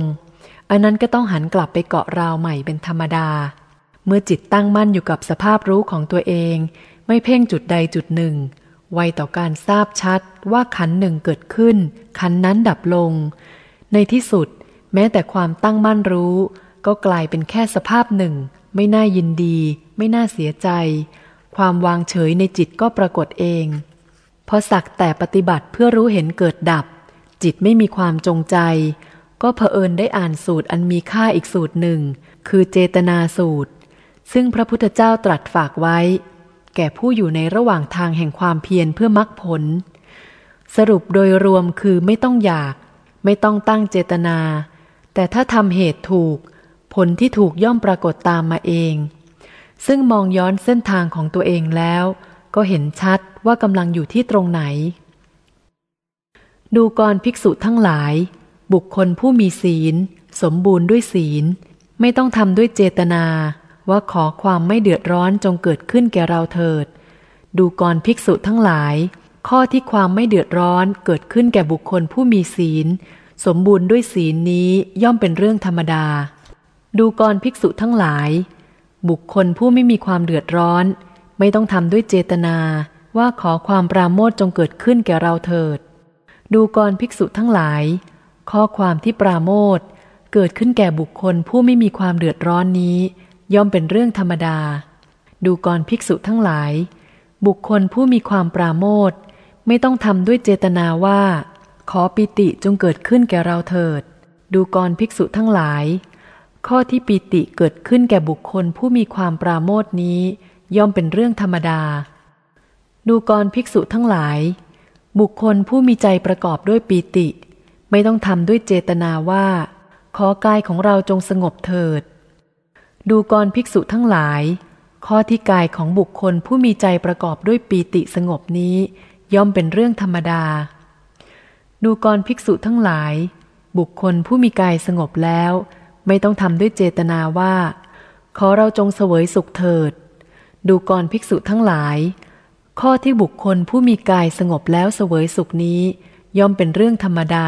S1: อันนั้นก็ต้องหันกลับไปเกาะราวใหม่เป็นธรรมดา เมื่อจิตตั้งมั่นอยู่กับสภาพรู้ของตัวเอง ไม่เพ่งจุดใดจุดหนึ่ง ไวต่อการทราบชัดว่าขันหนึ่งเกิดขึ้น ขันนั้นดับลง ในที่สุด แม้แต่ความตั้งมั่นรู้ ก็กลายเป็นแค่สภาพหนึ่ง ไม่น่ายินดี ไม่น่าเสียใจ ความวางเฉยในจิตก็ปรากฏเองพอสักแต่ปฏิบัติเพื่อรู้เห็นเกิดดับ จิตไม่มีความจงใจ ก็เผอิญได้อ่านสูตรอันมีค่าอีกสูตรหนึ่ง คือเจตนาสูตร ซึ่งพระพุทธเจ้าตรัสฝากไว้ แก่ผู้อยู่ในระหว่างทางแห่งความเพียรเพื่อมรักผล สรุปโดยรวมคือไม่ต้องอยาก ไม่ต้องตั้งเจตนา แต่ถ้าทำเหตุถูก ผลที่ถูกย่อมปรากฏตามมาเอง ซึ่งมองย้อนเส้นทางของตัวเองแล้ว ก็เห็นชัดว่ากำลังอยู่ที่ตรงไหน ดูกรภิกษุทั้งหลาย บุคคลผู้มีศีล สมบูรณ์ด้วยศีล ไม่ต้องทำด้วยเจตนา ว่าขอความไม่เดือดร้อนจงเกิดขึ้นแก่เราเถิด ดูกรภิกษุทั้งหลาย ข้อที่ความไม่เดือดร้อนเกิดขึ้นแก่บุคคลผู้มีศีล สมบูรณ์ด้วยศีลนี้ย่อมเป็นเรื่องธรรมดา ดูกรภิกษุทั้งหลาย บุคคลผู้ไม่มีความเดือดร้อน ไม่ต้องทำด้วยเจตนาว่าขอความปราโมทจงเกิดขึ้นแก่เราเถิด ดูกรภิกษุทั้งหลาย ข้อความที่ปราโมทเกิดขึ้นแก่บุคคลผู้ไม่มีความเดือดร้อนนี้ ย่อมเป็นเรื่องธรรมดา ดูกรภิกษุทั้งหลาย บุคคลผู้มีความปราโมทไม่ต้องทำด้วยเจตนาว่า ขอปิติจงเกิดขึ้นแก่เราเถิด ดูกรภิกษุทั้งหลาย ข้อที่ปิติเกิดขึ้นแก่บุคคลผู้มีความปราโมทนี้ ย่อมเป็นเรื่องธรรมดา ดูกรภิกษุทั้งหลาย บุคคลผู้มีใจประกอบด้วยปีติ ไม่ต้องทำด้วยเจตนาว่า ขอกายของเราจงสงบเถิด ดูกรภิกษุทั้งหลาย ข้อที่กายของบุคคลผู้มีใจประกอบด้วยปีติสงบนี้ ย่อมเป็นเรื่องธรรมดา ดูกรภิกษุทั้งหลาย บุคคลผู้มีกายสงบแล้ว ไม่ต้องทำด้วยเจตนาว่า ขอเราจงเสวยสุขเถิด ดูกรภิกษุทั้งหลาย ข้อที่บุคคลผู้มีกายสงบแล้วเสวยสุขนี้ ย่อมเป็นเรื่องธรรมดา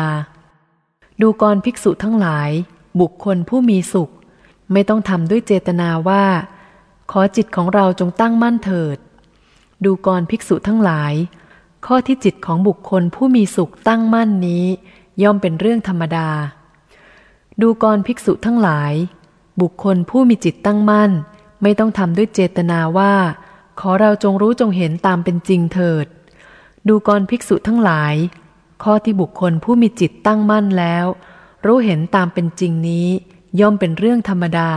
S1: ดูกรภิกษุทั้งหลาย บุคคลผู้มีสุข ไม่ต้องทำด้วยเจตนาว่า ขอจิตของเราจงตั้งมั่นเถิด ดูกรภิกษุทั้งหลาย ข้อที่จิตของบุคคลผู้มีสุขตั้งมั่นนี้ ย่อมเป็นเรื่องธรรมดา ดูกรภิกษุทั้งหลาย บุคคลผู้มีจิตตั้งมั่น ไม่ต้องทำด้วยเจตนาว่า ขอเราจงรู้จงเห็นตามเป็นจริงเถิด ดูกรภิกษุทั้งหลาย ข้อที่บุคคลผู้มีจิตตั้งมั่นแล้ว รู้เห็นตามเป็นจริงนี้ ย่อมเป็นเรื่องธรรมดา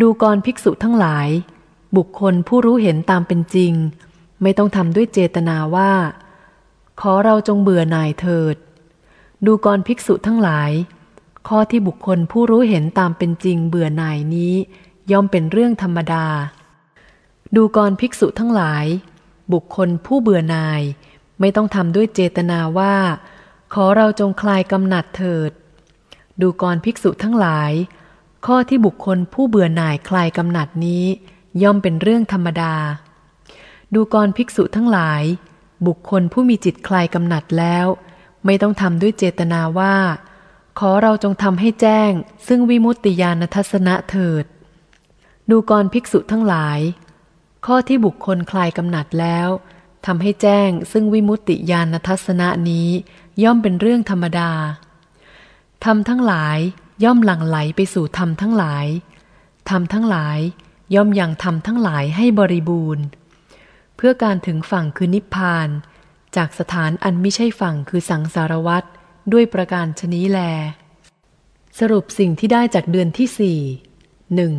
S1: ดูกรภิกษุทั้งหลาย บุคคลผู้รู้เห็นตามเป็นจริง ไม่ต้องทำด้วยเจตนาว่า ขอเราจงเบื่อหน่ายเถิด ดูกรภิกษุทั้งหลาย ข้อที่บุคคลผู้รู้เห็นตามเป็นจริงเบื่อหน่ายนี้ ย่อมเป็นเรื่องธรรมดา ดูกรภิกษุทั้งหลาย บุคคลผู้เบื่อหน่าย ไม่ต้องทำด้วยเจตนาว่า ขอเราจงคลายกำหนัดเถิด ดูกรภิกษุทั้งหลาย ข้อที่บุคคลผู้เบื่อหน่ายคลายกำหนัดนี้ ย่อมเป็นเรื่องธรรมดา ดูกรภิกษุทั้งหลาย บุคคลผู้มีจิตคลายกำหนัดแล้ว ไม่ต้องทำด้วยเจตนาว่า ขอเราจงทำให้แจ้ง ซึ่งวิมุตติญาณทัศนะเถิด ดูกรภิกษุทั้งหลาย ข้อที่บุคคลคลายกำหนัดแล้วทำให้แจ้งซึ่งวิมุตติญาณทัศนะนี้ ย่อมเป็นเรื่องธรรมดา ธรรมทั้งหลายย่อมหลั่งไหลไปสู่ธรรมทั้งหลาย ธรรมทั้งหลายย่อมยังธรรมทั้งหลายให้บริบูรณ์ เพื่อการถึงฝั่งคือนิพพาน จากสถานอันไม่ใช่ฝั่งคือสังสารวัตรด้วยประการชนี้แล สรุปสิ่งที่ได้จากเดือนที่สี่หนึ่ง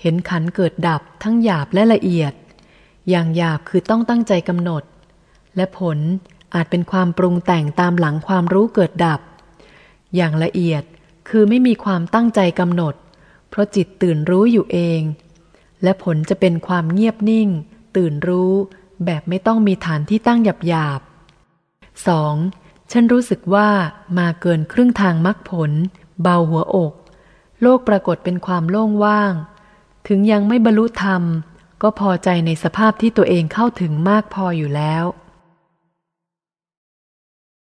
S1: เห็นขันเกิดดับทั้งหยาบและละเอียด อย่างหยาบคือต้องตั้งใจกำหนด และผลอาจเป็นความปรุงแต่งตามหลังความรู้เกิดดับ อย่างละเอียดคือไม่มีความตั้งใจกำหนด เพราะจิตตื่นรู้อยู่เอง และผลจะเป็นความเงียบนิ่ง ตื่นรู้แบบไม่ต้องมีฐานที่ตั้งหยาบหยาบสองฉันรู้สึกว่ามาเกินครึ่งทางมรรคผล เบาหัวอก โลกปรากฏเป็นความโล่งว่าง ถึงยังไม่บรรลุธรรม ก็พอใจในสภาพที่ตัวเองเข้าถึงมากพออยู่แล้ว